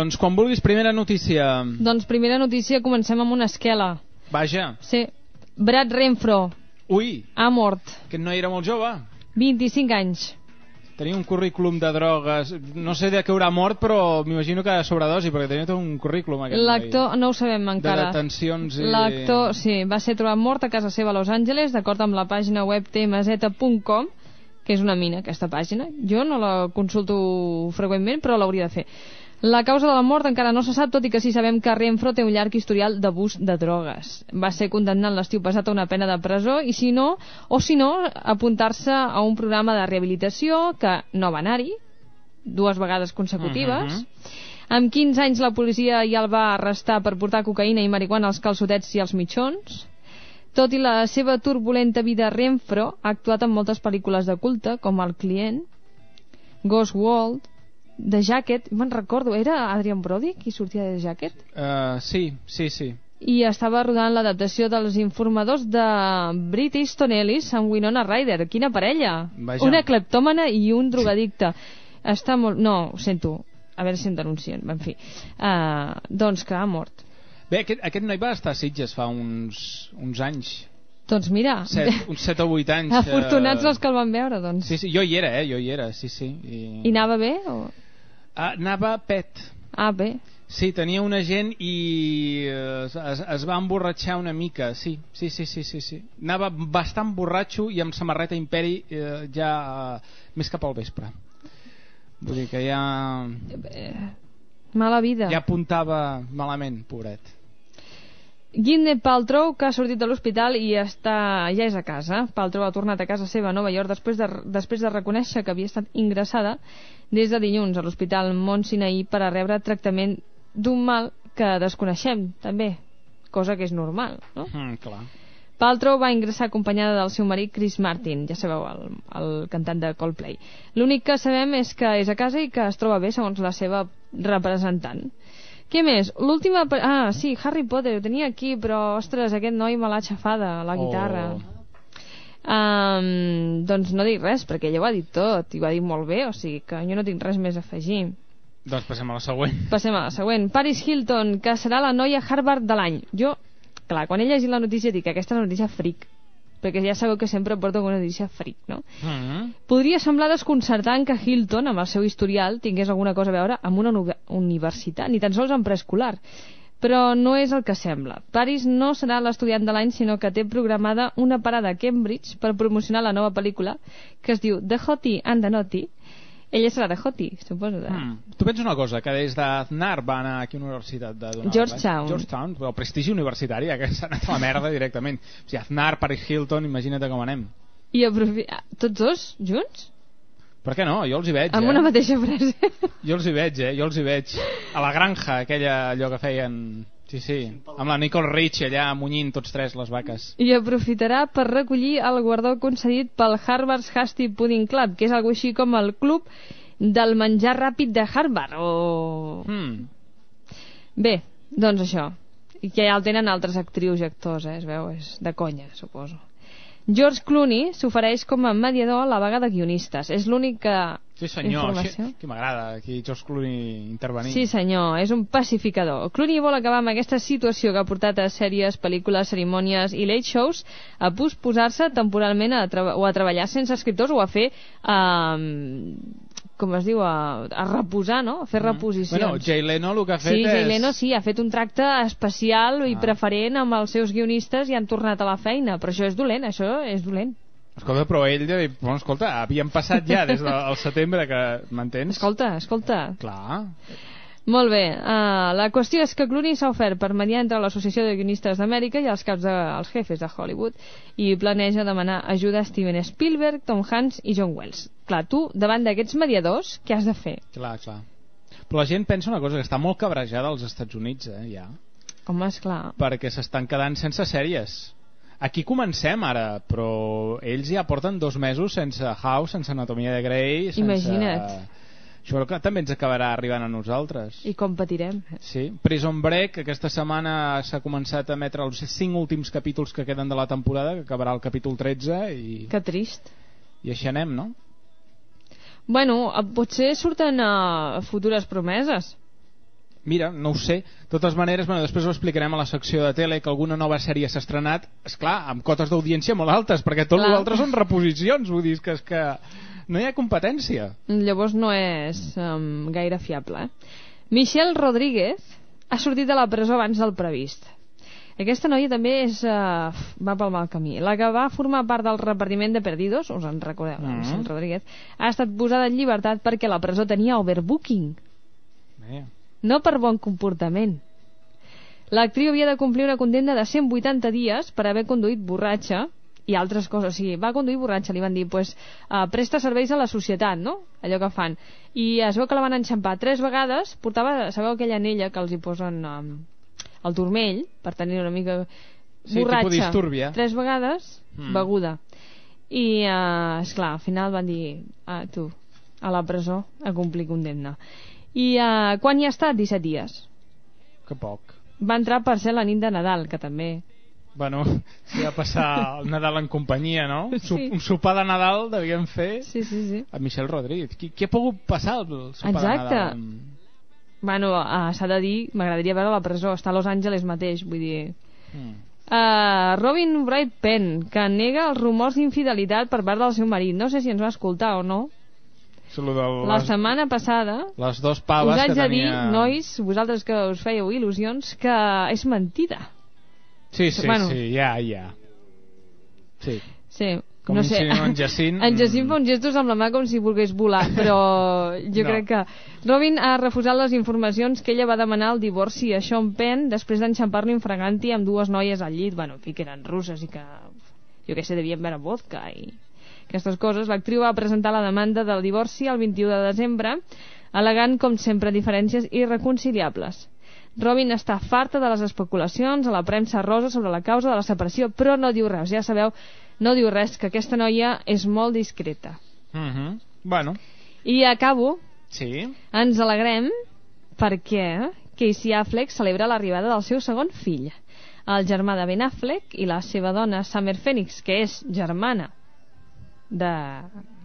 Doncs quan vulguis, primera notícia. Doncs primera notícia, comencem amb una esquela. Vaja. Sí. Brad Renfro Ui, ha mort. aquest noi era molt jove. 25 anys. Tenia un currículum de drogues. No sé de què haurà mort, però m'imagino que de sobredosi, perquè tenia tot un currículum aquest. L'actor, no ho sabem De encara. detencions i... L'actor, sí, va ser trobat mort a casa seva a Los Angeles, d'acord amb la pàgina web tmz.com, que és una mina, aquesta pàgina. Jo no la consulto freqüentment, però l'hauria de fer. La causa de la mort encara no se sap, tot i que sí sabem que Renfro té un llarg historial d'abús de drogues. Va ser condemnat l'estiu passat a una pena de presó i si no, o si no, apuntar-se a un programa de rehabilitació que no va anar-hi, dues vegades consecutives. Amb 15 anys la policia ja el va arrestar per portar cocaïna i marihuana als calçotets i als mitjons. Tot i la seva turbulenta vida, Renfro ha actuat en moltes pel·lícules de culte, com El client, Ghost World, The Jacket, me'n recordo, era Adrian Brody qui sortia de Jacket? Uh, sí, sí, sí. I estava rodant l'adaptació dels informadors de Brit Easton Ellis amb Winona Ryder. Quina parella! Vaja. Una cleptòmana i un drogadicte. Està molt... No, ho sento. A veure si em denuncien. En fi. Uh, doncs que ha mort. Bé, aquest, aquest noi va estar a Sitges fa uns, uns anys. Doncs mira, Set, uns 7 o 8 anys. afortunats eh, els que el van veure, doncs. Sí, sí, jo hi era, eh? Jo hi era, sí, sí. I... I anava bé? O... Ah, anava pet. Ah, bé. Sí, tenia un agent i eh, es, es, es va emborratxar una mica, sí, sí, sí, sí, sí, sí. Anava bastant borratxo i amb samarreta imperi eh, ja eh, més cap al vespre. Vull dir que ja... Mala vida. Ja apuntava malament, pobret. Gwyneth Paltrow, que ha sortit de l'hospital i està, ja és a casa. Paltrow ha tornat a casa seva a Nova York després de, després de reconèixer que havia estat ingressada des de dilluns a l'hospital Mont Sinaí per a rebre tractament d'un mal que desconeixem, també, cosa que és normal, no? Mm, clar. Paltrow va ingressar acompanyada del seu marit Chris Martin, ja sabeu, el, el cantant de Coldplay. L'únic que sabem és que és a casa i que es troba bé, segons la seva representant. Què més? L'última... Ah, sí, Harry Potter, ho tenia aquí, però, ostres, aquest noi me l'ha xafada, la guitarra. Oh. Um, doncs no dic res, perquè ella ho ha dit tot, i ho ha dit molt bé, o sigui que jo no tinc res més a afegir. Doncs passem a la següent. Passem a la següent. Paris Hilton, que serà la noia Harvard de l'any. Jo, clar, quan he llegit la notícia dic que aquesta és una notícia fric, perquè ja sabeu que sempre porto una notícia fric, no? Mm -hmm. Podria semblar desconcertant que Hilton, amb el seu historial, tingués alguna cosa a veure amb una uni- universitat, ni tan sols amb preescolar. Però no és el que sembla. Paris no serà l'estudiant de l'any, sinó que té programada una parada a Cambridge per promocionar la nova pel·lícula que es diu The Hottie and the Naughty. Ella serà de Hottie, suposo. De... Mm. Tu pensa una cosa, que des d'Aznar va anar aquí a una universitat de Donald Georgetown. Georgetown, el prestigi universitari, eh, que s'ha anat a la merda directament. O sigui, Aznar, Paris Hilton, imagina't com anem. I aprofi... ah, Tots dos, junts? Per què no? Jo els hi veig, Amb eh? una mateixa frase. Jo els hi veig, eh? Jo els hi veig. A la granja, aquella, allò que feien... Sí, sí. Amb la Nicole Rich allà munyint tots tres les vaques. I aprofitarà per recollir el guardó concedit pel Harvard's Hasty Pudding Club, que és algo així com el club del menjar ràpid de Harvard, o... Hmm. Bé, doncs això. I que ja el tenen altres actrius i actors, eh? Es veu, és de conya, suposo. George Clooney s'ofereix com a mediador a la vaga de guionistes. És l'únic que... Sí, senyor. Informació. Això, que m'agrada, aquí George Clooney intervenint. Sí, senyor, és un pacificador. Clooney vol acabar amb aquesta situació que ha portat a sèries, pel·lícules, cerimònies i late shows a posposar-se temporalment a o a treballar sense escriptors o a fer... Um, com es diu? A, a reposar, no? A fer reposicions. Mm. Bueno, Jay Leno el que ha fet Sí, és... Jay Leno sí, ha fet un tracte especial i Ah. preferent amb els seus guionistes i han tornat a la feina, però això és dolent, això és dolent. Escolta, però ell, ja diu, bueno, escolta, havien passat ja des del setembre que, m'entens? Escolta, escolta. Clar. Molt bé, uh, la qüestió és que Clooney s'ha ofert per mediar entre l'Associació de Guionistes d'Amèrica i els caps de, els jefes de Hollywood i planeja demanar ajuda a Steven Spielberg, Tom Hanks i John Wells. Clar, tu, davant d'aquests mediadors, què has de fer? Clar, clar. Però la gent pensa una cosa, que està molt cabrejada als Estats Units, eh, ja. Home, esclar. Perquè s'estan quedant sense sèries. Aquí comencem ara, però ells ja porten dos mesos sense House, sense Anatomia de Grey, sense... Imagina't. Això que també ens acabarà arribant a nosaltres. I com patirem? Sí, Prison Break, aquesta setmana s'ha començat a emetre els cinc últims capítols que queden de la temporada, que acabarà el capítol 13, i, Que trist. i així anem, no? Bueno, eh, potser surten uh, futures promeses. Mira, no ho sé. De totes maneres, bueno, després ho explicarem a la secció de tele, que alguna nova sèrie s'ha estrenat, és clar, amb cotes d'audiència molt altes, perquè tot l'altre són reposicions, vull dir, que, és que no hi ha competència. Llavors no és um, gaire fiable. Eh? Michelle Rodríguez ha sortit de la presó abans del previst. Aquesta noia també és, uh, va pel mal camí. La que va formar part del repartiment de Perdidos, us en recordeu, mm. -hmm. Michelle Rodríguez, ha estat posada en llibertat perquè la presó tenia overbooking, Bé. No per bon comportament. L'actriu havia de complir una condemna de 180 dies per haver conduït borratxa i altres coses. O sigui, va conduir borratxa, li van dir, pues, uh, presta serveis a la societat, no? Allò que fan. I es veu que la van enxampar tres vegades, portava, sabeu aquella anella que els hi posen um, al turmell, per tenir una mica Sí, borratxa. distúrbia. Tres vegades, Mm. beguda. I, uh, esclar, al final van dir, ah, tu, a la presó, a complir condemna. I uh, quan hi ha estat? 17 dies. Que poc. Va entrar per ser la nit de Nadal, que també... Bueno, si va passar el Nadal en companyia, no? Sí. un sopar de Nadal devien fer Sí, sí, sí. a Michelle Rodríguez. Qui, qui ha pogut passar el sopar Exacte. de Nadal? amb- Bueno, uh, s'ha de dir, m'agradaria veure la presó, està a Los Angeles mateix, vull dir... Mm. Uh, Robin Wright Penn, que nega els rumors d'infidelitat per part del seu marit. No sé si ens va escoltar o no. Lo de La les, setmana passada les dos us paves haig que de dir, tenia... nois, vosaltres que us fèieu il·lusions, que és mentida. Sí, sí, Bueno. sí, ja, ja. Sí. Sí, Com no sé, en Jacint. en Jacint fa uns gestos amb la mà com si volgués volar, però jo No. crec que Robin ha refusat les informacions que ella va demanar el divorci a Sean Penn després d'enxampar-lo infraganti amb dues noies al llit, bueno, en fi, que eren russes i que, jo què sé, devien beure vodka i aquestes coses. L'actriu va presentar la demanda del divorci el 21 de desembre, al·legant, com sempre, diferències irreconciliables. Robin està farta de les especulacions a la premsa rosa sobre la causa de la separació, però no diu res, ja sabeu, no diu res, que aquesta noia és molt discreta. Mhm. Bueno, I acabo, sí. ens alegrem perquè Casey Affleck celebra l'arribada del seu segon fill, el germà de Ben Affleck i la seva dona Summer Phoenix, que és germana de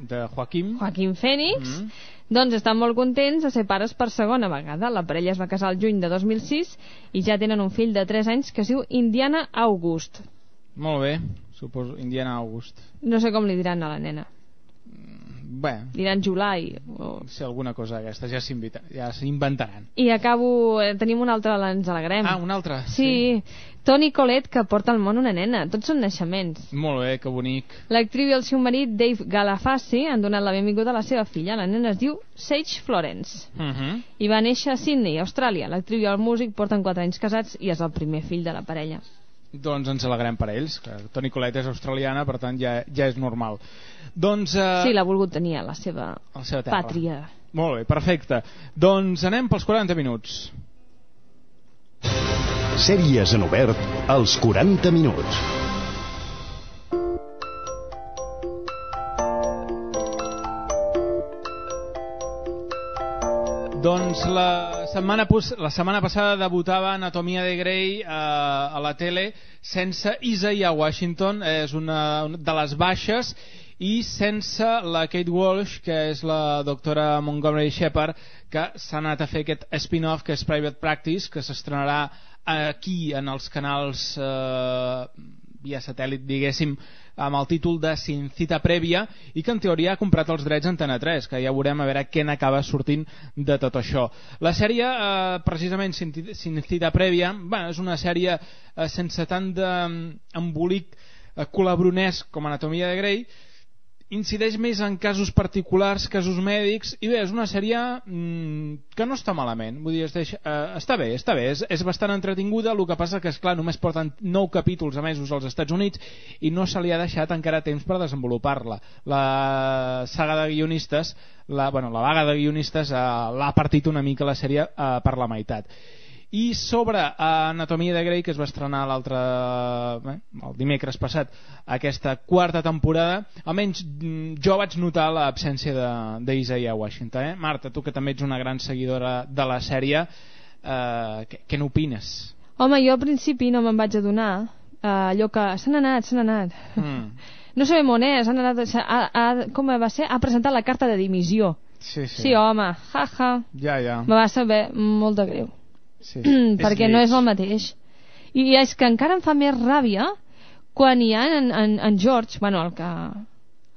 De Joaquim. Joaquim Phoenix, Mhm. doncs estan molt contents de ser pares per segona vegada. La parella es va casar el juny de 2006 i ja tenen un fill de 3 anys que es diu Indiana August. Molt bé, suposo, Indiana August. No sé com li diran a la nena. Bé, Diran July. O... si alguna cosa d'aquestes ja s'invita- ja s'inventaran. I acabo... Eh, tenim un altre, ens alegrem. Ah, un altre? Sí. Toni Colette, que porta al món una nena. Tots són naixements. Molt bé, que bonic. L'actriu i el seu marit, Dave Galafassi, han donat la benvinguda a la seva filla. La nena es diu Sage Florence. Uh -huh. I va néixer a Sydney, Austràlia. L'actriu i el músic porten 4 anys casats i és el primer fill de la parella. Doncs ens alegrem per ells. Que Toni Colette és australiana, per tant ja, ja és normal. Doncs... Eh, Sí, l'ha volgut tenir a la seva, a la seva terra. pàtria. Molt bé, perfecte. Doncs anem pels 40 minuts. Sèries en obert als 40 minuts. Doncs la setmana, la setmana passada debutava Anatomia de Grey eh, a la tele sense Isaiah Washington, és una de les baixes, i sense la Kate Walsh, que és la doctora Montgomery Shepard, que s'ha anat a fer aquest spin-off que és Private Practice, que s'estrenarà aquí en els canals eh, via satèl·lit, diguéssim, amb el títol de Sin cita prèvia i que en teoria ha comprat els drets Antena 3, que ja veurem a veure què n'acaba sortint de tot això. La sèrie, eh, precisament Sin, cita prèvia, bueno, és una sèrie eh, sense tant d'embolic eh, colabronès com Anatomia de Grey, incideix més en casos particulars, casos mèdics, i bé, és una sèrie mm, que no està malament, vull dir, es deixa, eh, està bé, està bé, és, és bastant entretinguda, el que passa que, és clar només porten 9 capítols emesos als Estats Units i no se li ha deixat encara temps per desenvolupar-la. La saga de guionistes, la, bueno, la vaga de guionistes eh, l'ha partit una mica la sèrie eh, per la meitat i sobre eh, Anatomia de Grey que es va estrenar l'altre eh, el dimecres passat aquesta quarta temporada almenys mm, jo vaig notar l'absència d'Isaiah Washington eh? Marta, tu que també ets una gran seguidora de la sèrie eh, què, què n'opines? Home, jo al principi no me'n vaig adonar eh, allò que s'han anat, s'han anat. Mm. No sabem on és, han anat, a, a, a, com va ser? Ha presentat la carta de dimissió. Sí, sí. Sí, home. Ja, ja. Me va saber molt de greu. Sí. perquè no és el mateix. I és que encara em fa més ràbia quan hi ha en, en, en George, bueno, el que,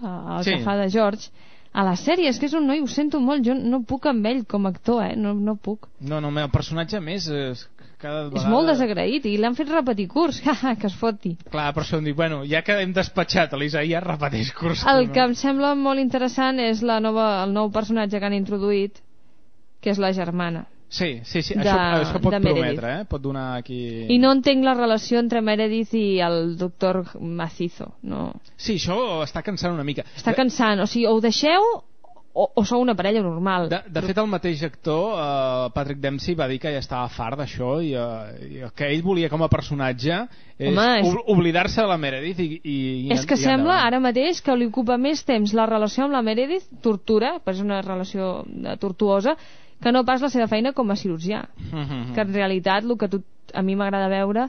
eh, el Sí. que fa de George, a la sèrie, és que és un noi, ho sento molt, jo no puc amb ell com a actor, eh? no, no puc. No, no, el personatge més és cada vegada... És molt desagraït i l'han fet repetir curs, que es foti. Clar, per això em dic, bueno, ja que hem despatxat l'Isaïa, repeteix curs. El no? que em sembla molt interessant és la nova, el nou personatge que han introduït, que és la germana. Sí, sí, sí, de- això, això pot de Meredith. prometre, eh? Pot donar aquí... I no entenc la relació entre Meredith i el doctor Macizo. No. Sí, això està cansant una mica. Està cansant, o sigui, o ho deixeu o, o sou una parella normal. De, de fet, el mateix actor, eh, Patrick Dempsey, va dir que ja estava fart d'això i, eh, i el que ell volia com a personatge és, Home, és- ob- oblidar-se de la Meredith i, i, i és que i sembla endavant. ara mateix que li ocupa més temps la relació amb la Meredith, tortura, perquè és una relació eh, tortuosa, que no pas la seva feina com a cirurgià. Mhm. Que en realitat el que tu, a mi m'agrada veure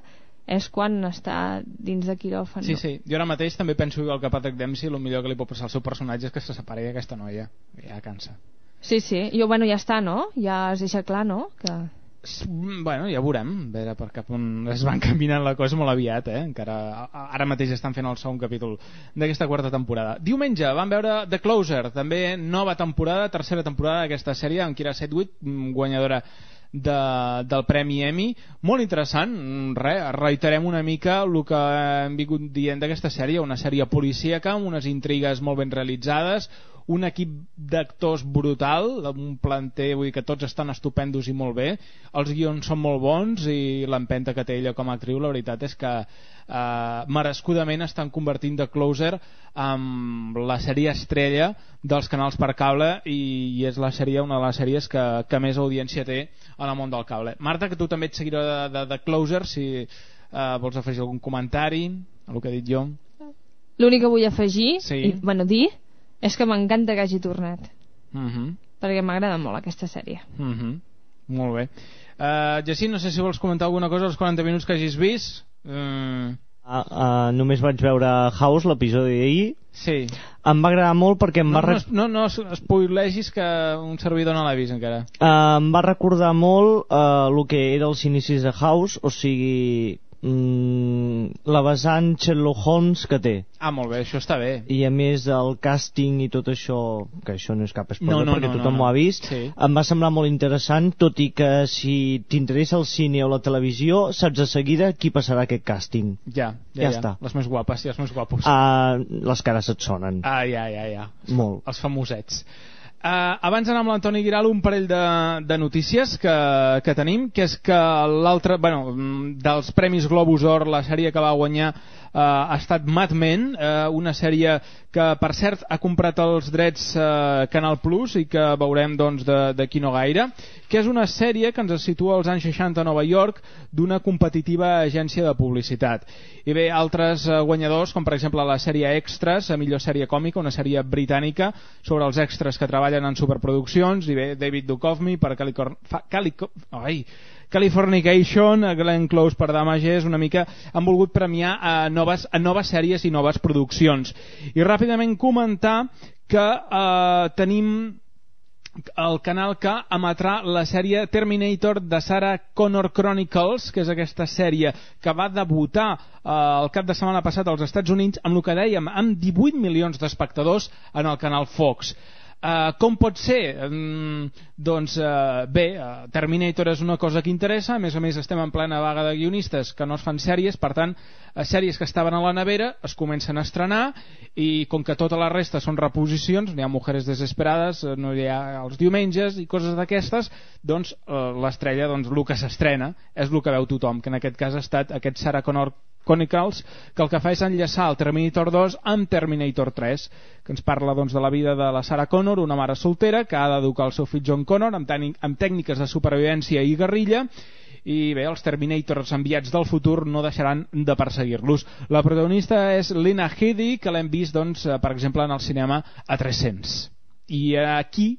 és quan està dins de quiròfan. Sí, sí, jo ara mateix també penso igual que Patrick Dempsey, el millor que li pot passar al seu personatge és que se separi d'aquesta noia. Ja cansa. sí, sí. Jo, bueno, ja està, no? Ja es deixa clar, no? Que... Bueno, ja veurem, a veure per cap on es va encaminant la cosa molt aviat, eh? Encara, ara mateix estan fent el segon capítol d'aquesta quarta temporada. Diumenge vam veure The Closer, també nova temporada, tercera temporada d'aquesta sèrie, amb Kira Sedgwick, guanyadora de, del Premi Emmy. Molt interessant, res, reiterem una mica el que hem vingut dient d'aquesta sèrie, una sèrie policíaca amb unes intrigues molt ben realitzades, un equip d'actors brutal, un planter, vull dir que tots estan estupendos i molt bé, els guions són molt bons i l'empenta que té ella com a actriu, la veritat és que eh, merescudament estan convertint de Closer amb la sèrie estrella dels canals per cable i, i és la sèrie una de les sèries que, que més audiència té en el món del cable. Marta, que tu també ets seguidora de, de, de Closer, si eh, vols afegir algun comentari a el que he dit jo. L'únic que vull afegir, Sí. i, bueno, dir, és que m'encanta que hagi tornat. Uh -huh. Perquè m'agrada molt aquesta sèrie. Uh -huh. Molt bé. Uh, Jacint, no sé si vols comentar alguna cosa als 40 minuts que hagis vist. Uh, Uh, uh, només vaig veure House, l'episodi d'ahir. sí. Em va agradar molt perquè em No, va, no, re es- no, no es- spoilegis que un servidor no l'ha vist encara. uh, em va recordar molt uh, el que era els inicis de House, o sigui, mm, la vessant Sherlock Holmes que té. Ah, molt bé, això està bé. I a més el càsting i tot això, que això no és cap spoiler No, no, perquè no, tothom no, no. ho ha vist, Sí. em va semblar molt interessant, tot i que si t'interessa el cine o la televisió, saps de seguida qui passarà aquest càsting. Ja, ja, Ja ja. està. Les més guapes i els més guapos. Uh, les cares et sonen. Ah, ja, ja, ja. Molt. Els famosets. Uh, abans d'anar amb l'Antoni Giral, un parell de, de notícies que, que tenim, que és que l'altre, bueno, mm, dels Premis Globus d'Or, la sèrie que va guanyar uh, ha estat Mad Men, uh, una sèrie que, per cert, ha comprat els drets uh, Canal Plus i que veurem doncs, de- d'aquí no gaire, que és una sèrie que ens situa als anys 60 a Nova York d'una competitiva agència de publicitat. I bé, altres eh, guanyadors, com per exemple la sèrie Extras, a millor sèrie còmica, una sèrie britànica sobre els extras que treballen en superproduccions, i bé, David Duchovny per Calicor... Fa... Calico... Ai, Californication, Glenn Close per Damages, una mica han volgut premiar a noves, a noves sèries i noves produccions. I ràpidament comentar que eh, tenim el canal que emetrà la sèrie Terminator de Sarah Connor Chronicles, que és aquesta sèrie que va debutar eh, el cap de setmana passat als Estats Units amb el que dèiem, amb 18 milions d'espectadors en el canal Fox. Uh, com pot ser? Mm, doncs uh, bé, uh, Terminator és una cosa que interessa, a més a més estem en plena vaga de guionistes que no es fan sèries, per tant, uh, sèries que estaven a la nevera es comencen a estrenar i com que tota la resta són reposicions, n'hi ha Mujeres Desesperades, eh, no hi ha els diumenges i coses d'aquestes, doncs uh, l'estrella, doncs el que s'estrena és el que veu tothom, que en aquest cas ha estat aquest Sarah Connor Chronicles, que el que fa és enllaçar el Terminator 2 amb Terminator 3, que ens parla doncs, de la vida de la Sarah Connor, una mare soltera que ha d'educar el seu fill John Connor amb, amb tècniques de supervivència i guerrilla, i bé, els Terminators enviats del futur no deixaran de perseguir-los. La protagonista és Lena Headey, que l'hem vist, doncs, eh, per exemple, en el cinema a 300. I aquí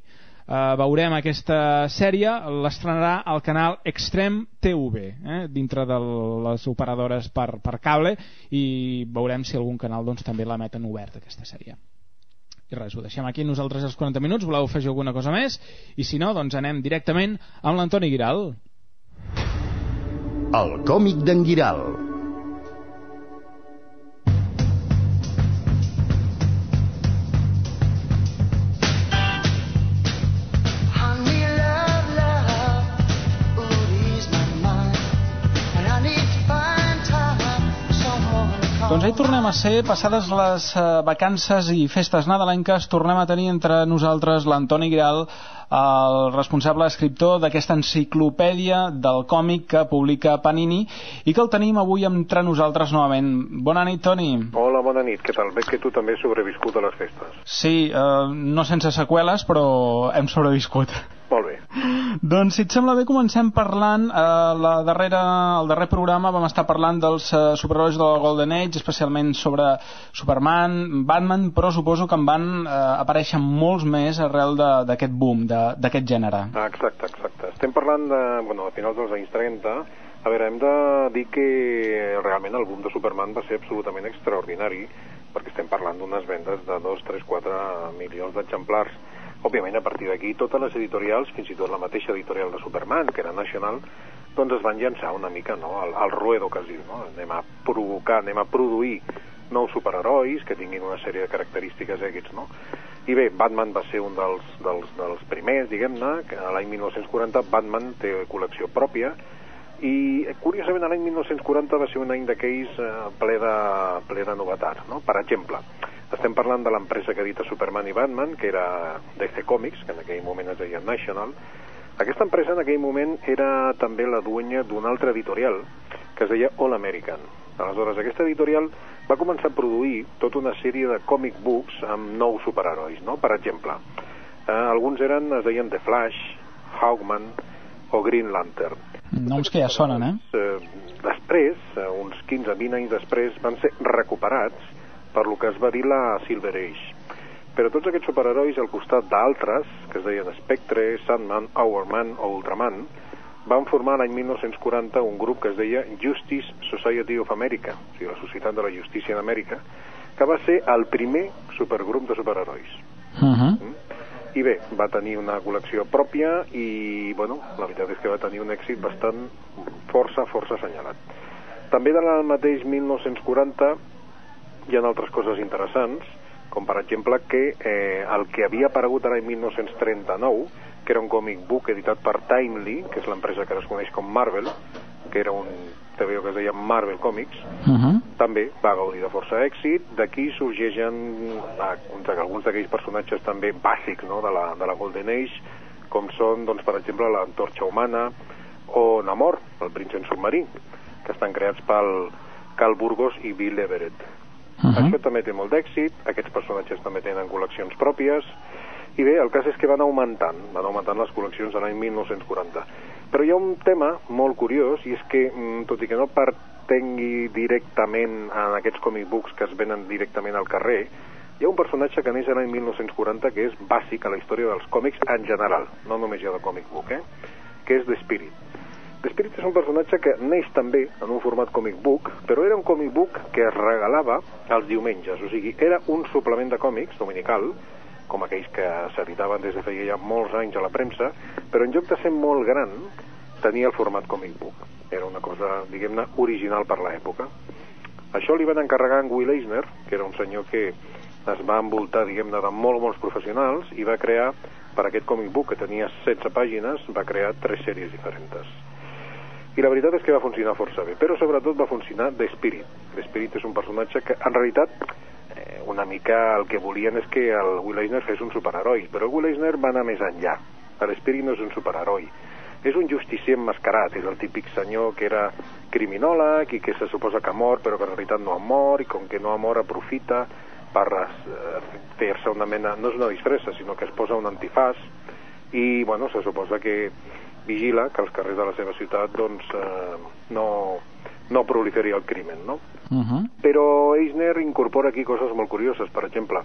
veurem aquesta sèrie, l'estrenarà al canal Extreme TV, eh, dintre de les operadores per, per cable, i veurem si algun canal doncs, també la meten obert, aquesta sèrie. I res, ho deixem aquí nosaltres els 40 minuts, voleu afegir alguna cosa més? I si no, doncs anem directament amb l'Antoni Giral. El còmic d'en Giral. Doncs ahí tornem a ser, passades les eh, vacances i festes nadalenques, tornem a tenir entre nosaltres l'Antoni Giral, el responsable escriptor d'aquesta enciclopèdia del còmic que publica Panini i que el tenim avui entre nosaltres novament. Bona nit, Toni. Hola, bona nit. Què tal? Veig que tu també has sobreviscut a les festes. Sí, eh, no sense seqüeles, però hem sobreviscut. Molt bé. Doncs, si et sembla bé, comencem parlant. Eh, la darrera, el darrer programa vam estar parlant dels eh, superherois de la Golden Age, especialment sobre Superman, Batman, però suposo que en van eh, aparèixer molts més arrel de- d'aquest boom, d'aquest gènere. Ah, exacte, exacte. Estem parlant de, bueno, a finals dels anys 30. A veure, hem de dir que realment el boom de Superman va ser absolutament extraordinari, perquè estem parlant d'unes vendes de 2, 3, 4 milions d'exemplars. Òbviament, a partir d'aquí, totes les editorials, fins i tot la mateixa editorial de Superman, que era National, doncs es van llançar una mica no, al, al ruedo, que es diu. No? Anem a provocar, anem a produir nous superherois que tinguin una sèrie de característiques èxits, no? I bé, Batman va ser un dels, dels, dels primers, diguem-ne, que l'any 1940 Batman té col·lecció pròpia, i curiosament l'any 1940 va ser un any d'aquells eh, ple, de, ple de novetats, no? Per exemple, estem parlant de l'empresa que edita Superman i Batman, que era DC Comics, que en aquell moment es deia National. Aquesta empresa en aquell moment era també la duenya d'una altra editorial, que es deia All American. Aleshores, aquesta editorial va començar a produir tota una sèrie de comic books amb nous superherois, no? Per exemple, eh, alguns eren, es deien The Flash, Hawkman o Green Lantern. Noms que ja sonen, eh? Eh, després, eh, uns 15-20 anys després, van ser recuperats per lo que es va dir la Silver Age. Però tots aquests superherois, al costat d'altres, que es deien Spectre, Sandman, Hourman o Ultraman, van formar l'any 1940 un grup que es deia Justice Society of America, o sigui, la Societat de la Justícia d'Amèrica, que va ser el primer supergrup de superherois. Uh -huh. I bé, va tenir una col·lecció pròpia i, bueno, la veritat és que va tenir un èxit bastant força, força assenyalat. També de l'any mateix 1940 hi ha altres coses interessants, com per exemple que eh, el que havia aparegut l'any 1939, que era un còmic book editat per Timely, que és l'empresa que ara es coneix com Marvel, que era un TVO que es deia Marvel Comics, Uh -huh. també va gaudir de força èxit. D'aquí sorgeixen uns- alguns d'aquells personatges també bàsics no? de, la, de la Golden Age, com són, doncs, per exemple, l'Antorxa Humana o Namor, el príncep submarí, que estan creats pel Cal Burgos i Bill Everett. Uh -huh. Això també té molt d'èxit, aquests personatges també tenen col·leccions pròpies, i bé, el cas és que van augmentant, van augmentant les col·leccions de l'any 1940. Però hi ha un tema molt curiós, i és que, mm, tot i que no pertengui directament en aquests comic books que es venen directament al carrer, hi ha un personatge que neix a l'any 1940 que és bàsic a la història dels còmics en general, no només hi ha de comic book, eh? que és The Spirit. The Spirit és un personatge que neix també en un format comic book, però era un comic book que es regalava els diumenges, o sigui, era un suplement de còmics dominical, com aquells que s'editaven des de feia ja molts anys a la premsa, però en lloc de ser molt gran, tenia el format comic book. Era una cosa, diguem-ne, original per l'època. Això li van encarregar en Will Eisner, que era un senyor que es va envoltar, diguem-ne, de molt, molts professionals i va crear, per aquest comic book que tenia 16 pàgines, va crear tres sèries diferents. I la veritat és que va funcionar força bé, però sobretot va funcionar. The Spirit és un personatge que, en realitat, eh, una mica el que volien és que el Will Eisner fes un superheroi, però el Will Eisner va anar més enllà. L'Spirit no és un superheroi, és un justicier emmascarat, és el típic senyor que era criminòleg i que se suposa que ha mort, però que en realitat no ha mort, i com que no ha mort aprofita per eh, fer-se una mena, no és una disfressa, sinó que es posa un antifàs, i bueno, se suposa que vigila que als carrers de la seva ciutat doncs, eh, no, no proliferi el crimen, no? Uh -huh. Però Eisner incorpora aquí coses molt curioses. Per exemple,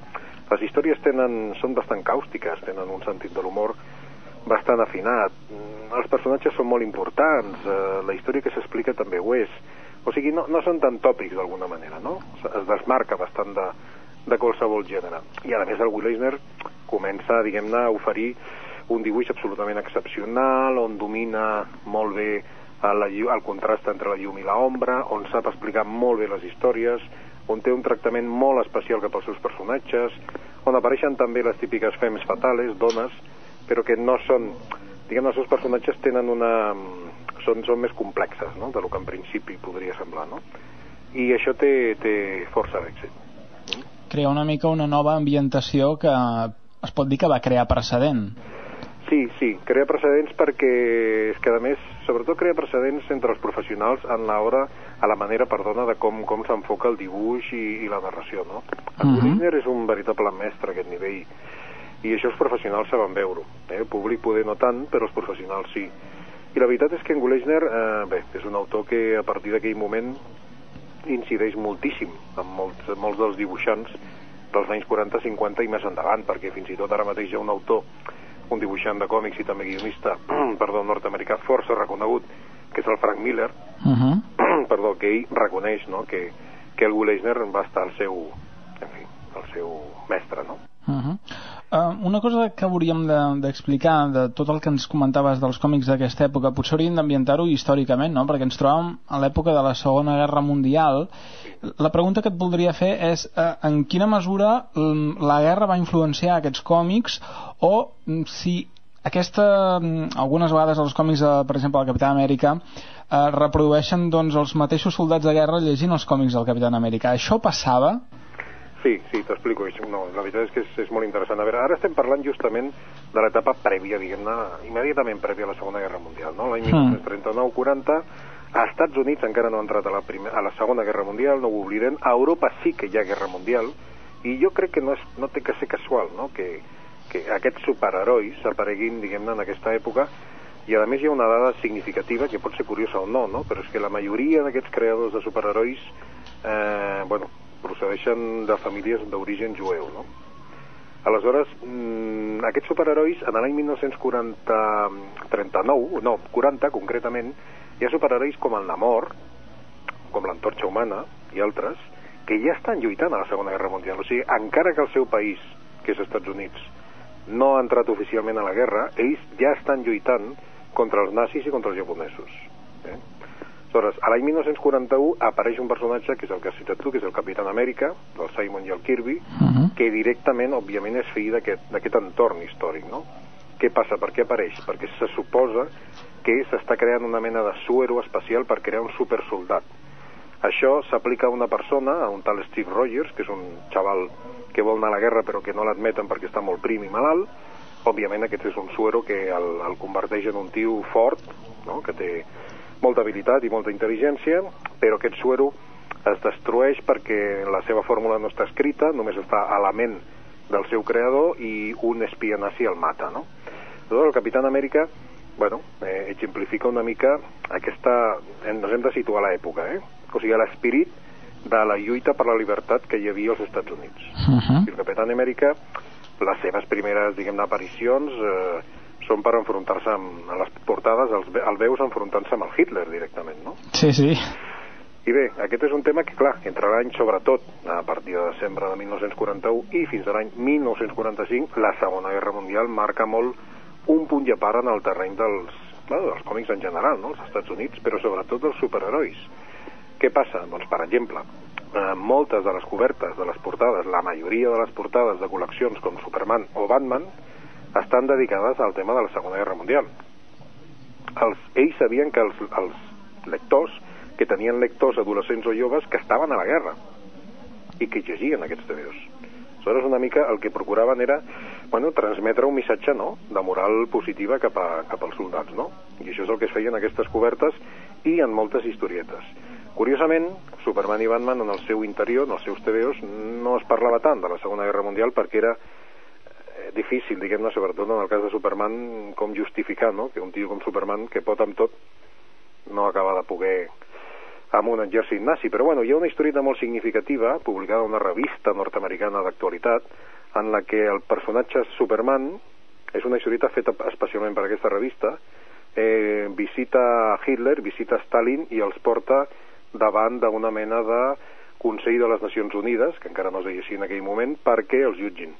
les històries tenen, són bastant càustiques, tenen un sentit de l'humor bastant afinat. Mm, Els personatges són molt importants, eh, la història que s'explica també ho és. O sigui, no, no són tan tòpics d'alguna manera, no? Es desmarca bastant de, de qualsevol gènere. I a més el Will Eisner comença, diguem-ne, a oferir un dibuix absolutament excepcional, on domina molt bé el, el contrast entre la llum i l'ombra, on sap explicar molt bé les històries, on té un tractament molt especial cap als seus personatges, on apareixen també les típiques fems fatales, dones, però que no són... Diguem, els seus personatges tenen una... són, són més complexes, no?, de lo que en principi podria semblar, no? I això té, té força d'èxit. Crea una mica una nova ambientació que es pot dir que va crear precedent. Sí, sí, crea precedents perquè és que a més, sobretot crea precedents entre els professionals en l'hora, a la manera, perdona, de com, com s'enfoca el dibuix i, i la narració, no? El Mhm. Eisner és un veritable mestre a aquest nivell i això els professionals saben veure. Eh? El públic poder no tant, però els professionals sí. I la veritat és que en Gleisner, eh, bé, és un autor que a partir d'aquell moment incideix moltíssim en molts, en molts dels dibuixants dels anys 40, 50 i més endavant, perquè fins i tot ara mateix hi ha un autor, un dibuixant de còmics i també guionista, perdó, nord-americà força reconegut, que és el Frank Miller, Uh -huh. perdó, que ell reconeix no? que, que el Will Eisner va estar al seu, en fi, al seu mestre, no? Uh -huh. Uh, una cosa que hauríem de- d'explicar de, de tot el que ens comentaves dels còmics d'aquesta època, potser hauríem d'ambientar-ho històricament, no? perquè ens trobàvem a l'època de la Segona Guerra Mundial. La pregunta que et voldria fer és uh, en quina mesura mm, la guerra va influenciar aquests còmics o mm, si aquesta, mm, algunes vegades els còmics, de, per exemple, el Capità Amèrica, eh, reprodueixen doncs, els mateixos soldats de guerra llegint els còmics del Capità Amèrica. Això passava? Sí, sí, t'explico. No, la veritat és que és, és molt interessant. A veure, ara estem parlant justament de l'etapa prèvia, diguem-ne, immediatament prèvia a la Segona Guerra Mundial, no? L'any Mm. 1939-40, a Estats Units encara no ha entrat a la, primer, a la Segona Guerra Mundial, no ho oblidem, a Europa sí que hi ha Guerra Mundial, i jo crec que no, és, no té que ser casual, no?, que, que aquests superherois apareguin, diguem-ne, en aquesta època, i a més hi ha una dada significativa que pot ser curiosa o no, no? però és que la majoria d'aquests creadors de superherois eh, bueno, procedeixen de famílies d'origen jueu, no? Aleshores, mm, aquests superherois, en l'any 1939, no, 40 concretament, hi ha superherois com el Namor, com l'Antorxa Humana i altres, que ja estan lluitant a la Segona Guerra Mundial. O sigui, encara que el seu país, que és Estats Units, no ha entrat oficialment a la guerra, ells ja estan lluitant contra els nazis i contra els japonesos. Eh? Aleshores, a l'any 1941 apareix un personatge que és el que has citat tu, que és el Capitán Amèrica, del Simon i el Kirby, que directament, òbviament, és fill d'aquest d'aquest entorn històric, no? Què passa? Per què apareix? Perquè se suposa que s'està creant una mena de suero especial per crear un supersoldat. Això s'aplica a una persona, a un tal Steve Rogers, que és un xaval que vol anar a la guerra però que no l'admeten perquè està molt prim i malalt. Òbviament aquest és un suero que el, el converteix en un tio fort, no? que té molta habilitat i molta intel·ligència, però aquest suero es destrueix perquè la seva fórmula no està escrita, només està a la ment del seu creador i un espia nazi el mata, no? Aleshores, el Capitán Amèrica, bueno, eh, exemplifica una mica aquesta... Ens hem de situar a l'època, eh? O sigui, l'espirit de la lluita per la llibertat que hi havia als Estats Units. Uh -huh. El Capitán Amèrica, les seves primeres, diguem-ne, aparicions eh, són per enfrontar-se amb, a les portades, els, el veus enfrontant-se amb el Hitler directament, no? Sí, sí. I bé, aquest és un tema que, clar, entre l'any, sobretot, a partir de desembre de 1941 i fins a l'any 1945, la Segona Guerra Mundial marca molt un punt i a part en el terreny dels, bueno, dels còmics en general, no?, als Estats Units, però sobretot dels superherois. Què passa? Doncs, per exemple, eh, moltes de les cobertes de les portades, la majoria de les portades de col·leccions com Superman o Batman, estan dedicades al tema de la Segona Guerra Mundial. Els, ells sabien que els, els lectors, que tenien lectors adolescents o joves que estaven a la guerra i que llegien aquests TVOs. Aleshores, una mica el que procuraven era bueno, transmetre un missatge no? de moral positiva cap, a, cap als soldats, no? I això és el que es feia en aquestes cobertes i en moltes historietes. Curiosament, Superman i Batman en el seu interior, en els seus TVOs, no es parlava tant de la Segona Guerra Mundial perquè era difícil, diguem-ne, sobretot en el cas de Superman, com justificar, no?, que un tio com Superman, que pot amb tot, no acaba de poder amb un exèrcit nazi. Però bueno, hi ha una historieta molt significativa, publicada en una revista nord-americana d'actualitat, en la que el personatge Superman, és una historieta feta especialment per aquesta revista, eh, visita Hitler, visita Stalin i els porta davant d'una mena de Consell de les Nacions Unides, que encara no es deia així en aquell moment, perquè els jutgin.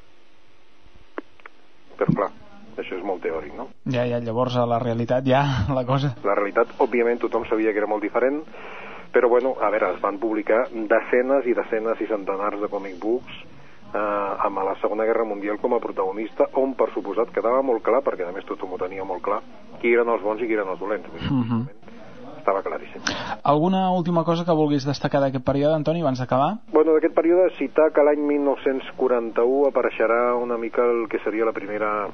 Però clar, això és molt teòric, no? Ja, ja, llavors a la realitat ja la cosa... La realitat, òbviament, tothom sabia que era molt diferent, però bueno, a veure, es van publicar desenes i desenes i centenars de comic books eh, amb la Segona Guerra Mundial com a protagonista, on per suposat quedava molt clar, perquè a més tothom ho tenia molt clar, qui eren els bons i qui eren els dolents. Uh -huh. Estava claríssim. Alguna última cosa que vulguis destacar d'aquest període, Antoni, abans d'acabar? Bueno, d'aquest període, citar que l'any 1941 apareixerà una mica el que seria la primera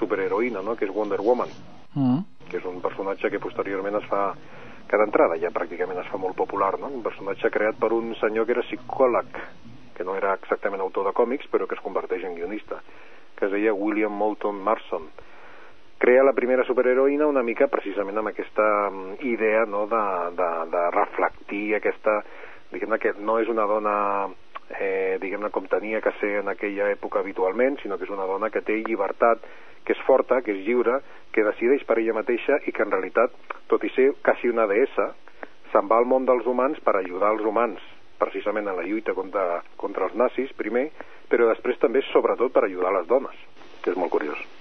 superheroïna, no?, que és Wonder Woman, Mm. que és un personatge que posteriorment es fa que d'entrada ja pràcticament es fa molt popular, no? un personatge creat per un senyor que era psicòleg, que no era exactament autor de còmics, però que es converteix en guionista, que es deia William Moulton Marston. Crea la primera superheroïna una mica precisament amb aquesta mm, idea no, de, de, de reflectir aquesta, diguem-ne que no és una dona eh, diguem-ne com tenia que ser en aquella època habitualment, sinó que és una dona que té llibertat, que és forta, que és lliure, que decideix per ella mateixa i que en realitat, tot i ser quasi una deessa, se'n va al món dels humans per ajudar els humans precisament en la lluita contra, contra els nazis, primer, però després també, sobretot, per ajudar les dones. que és molt curiós.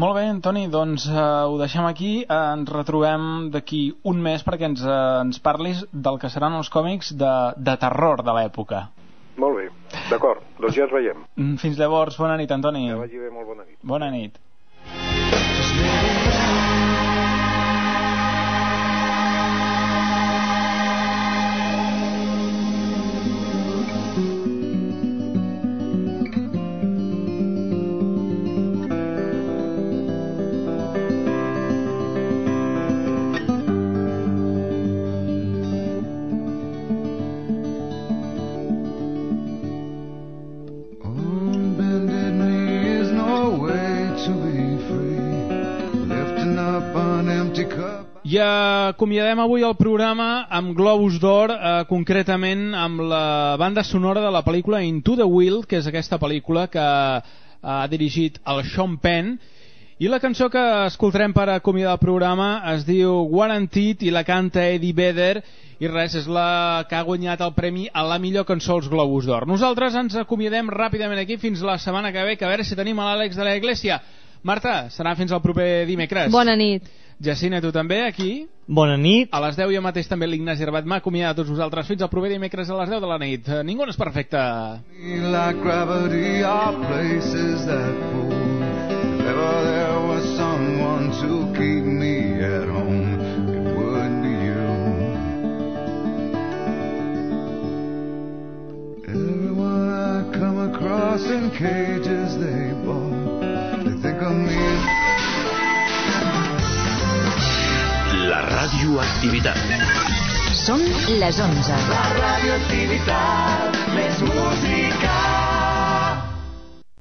Molt bé, Toni, doncs eh, ho deixem aquí. Eh, ens retrobem d'aquí un mes perquè ens, eh, ens parlis del que seran els còmics de, de terror de l'època. Molt bé, d'acord, doncs ja ens veiem. Mm, Fins llavors, bona nit, Antoni. Que vagi bé, molt bona nit. Bona nit. Acomiadem avui el programa amb Globus d'Or, eh, concretament amb la banda sonora de la pel·lícula Into the Wild, que és aquesta pel·lícula que ha dirigit el Sean Penn, i la cançó que escoltarem per acomiadar el programa es diu Guaranteed i la canta Eddie Vedder i res, és la que ha guanyat el premi a la millor cançó als Globus d'Or. Nosaltres ens acomiadem ràpidament aquí fins la setmana que ve, que a veure si tenim a l'Àlex de la Iglesia. Marta, serà fins al proper dimecres. Bona nit. Jacina, tu també, aquí? Bona nit. A les 10 jo mateix també l'Ignasi Herbat m'ha acomiadat a tots vosaltres fins al proper dimecres a les 10 de la nit. Eh, Ningú no és perfecte. Like gravity are places that pull. If ever there was someone to keep me at home, it would be you. Everyone I come across in cages they bought, they think of me La radioactivitat. Són les 11. radioactivitat, més música.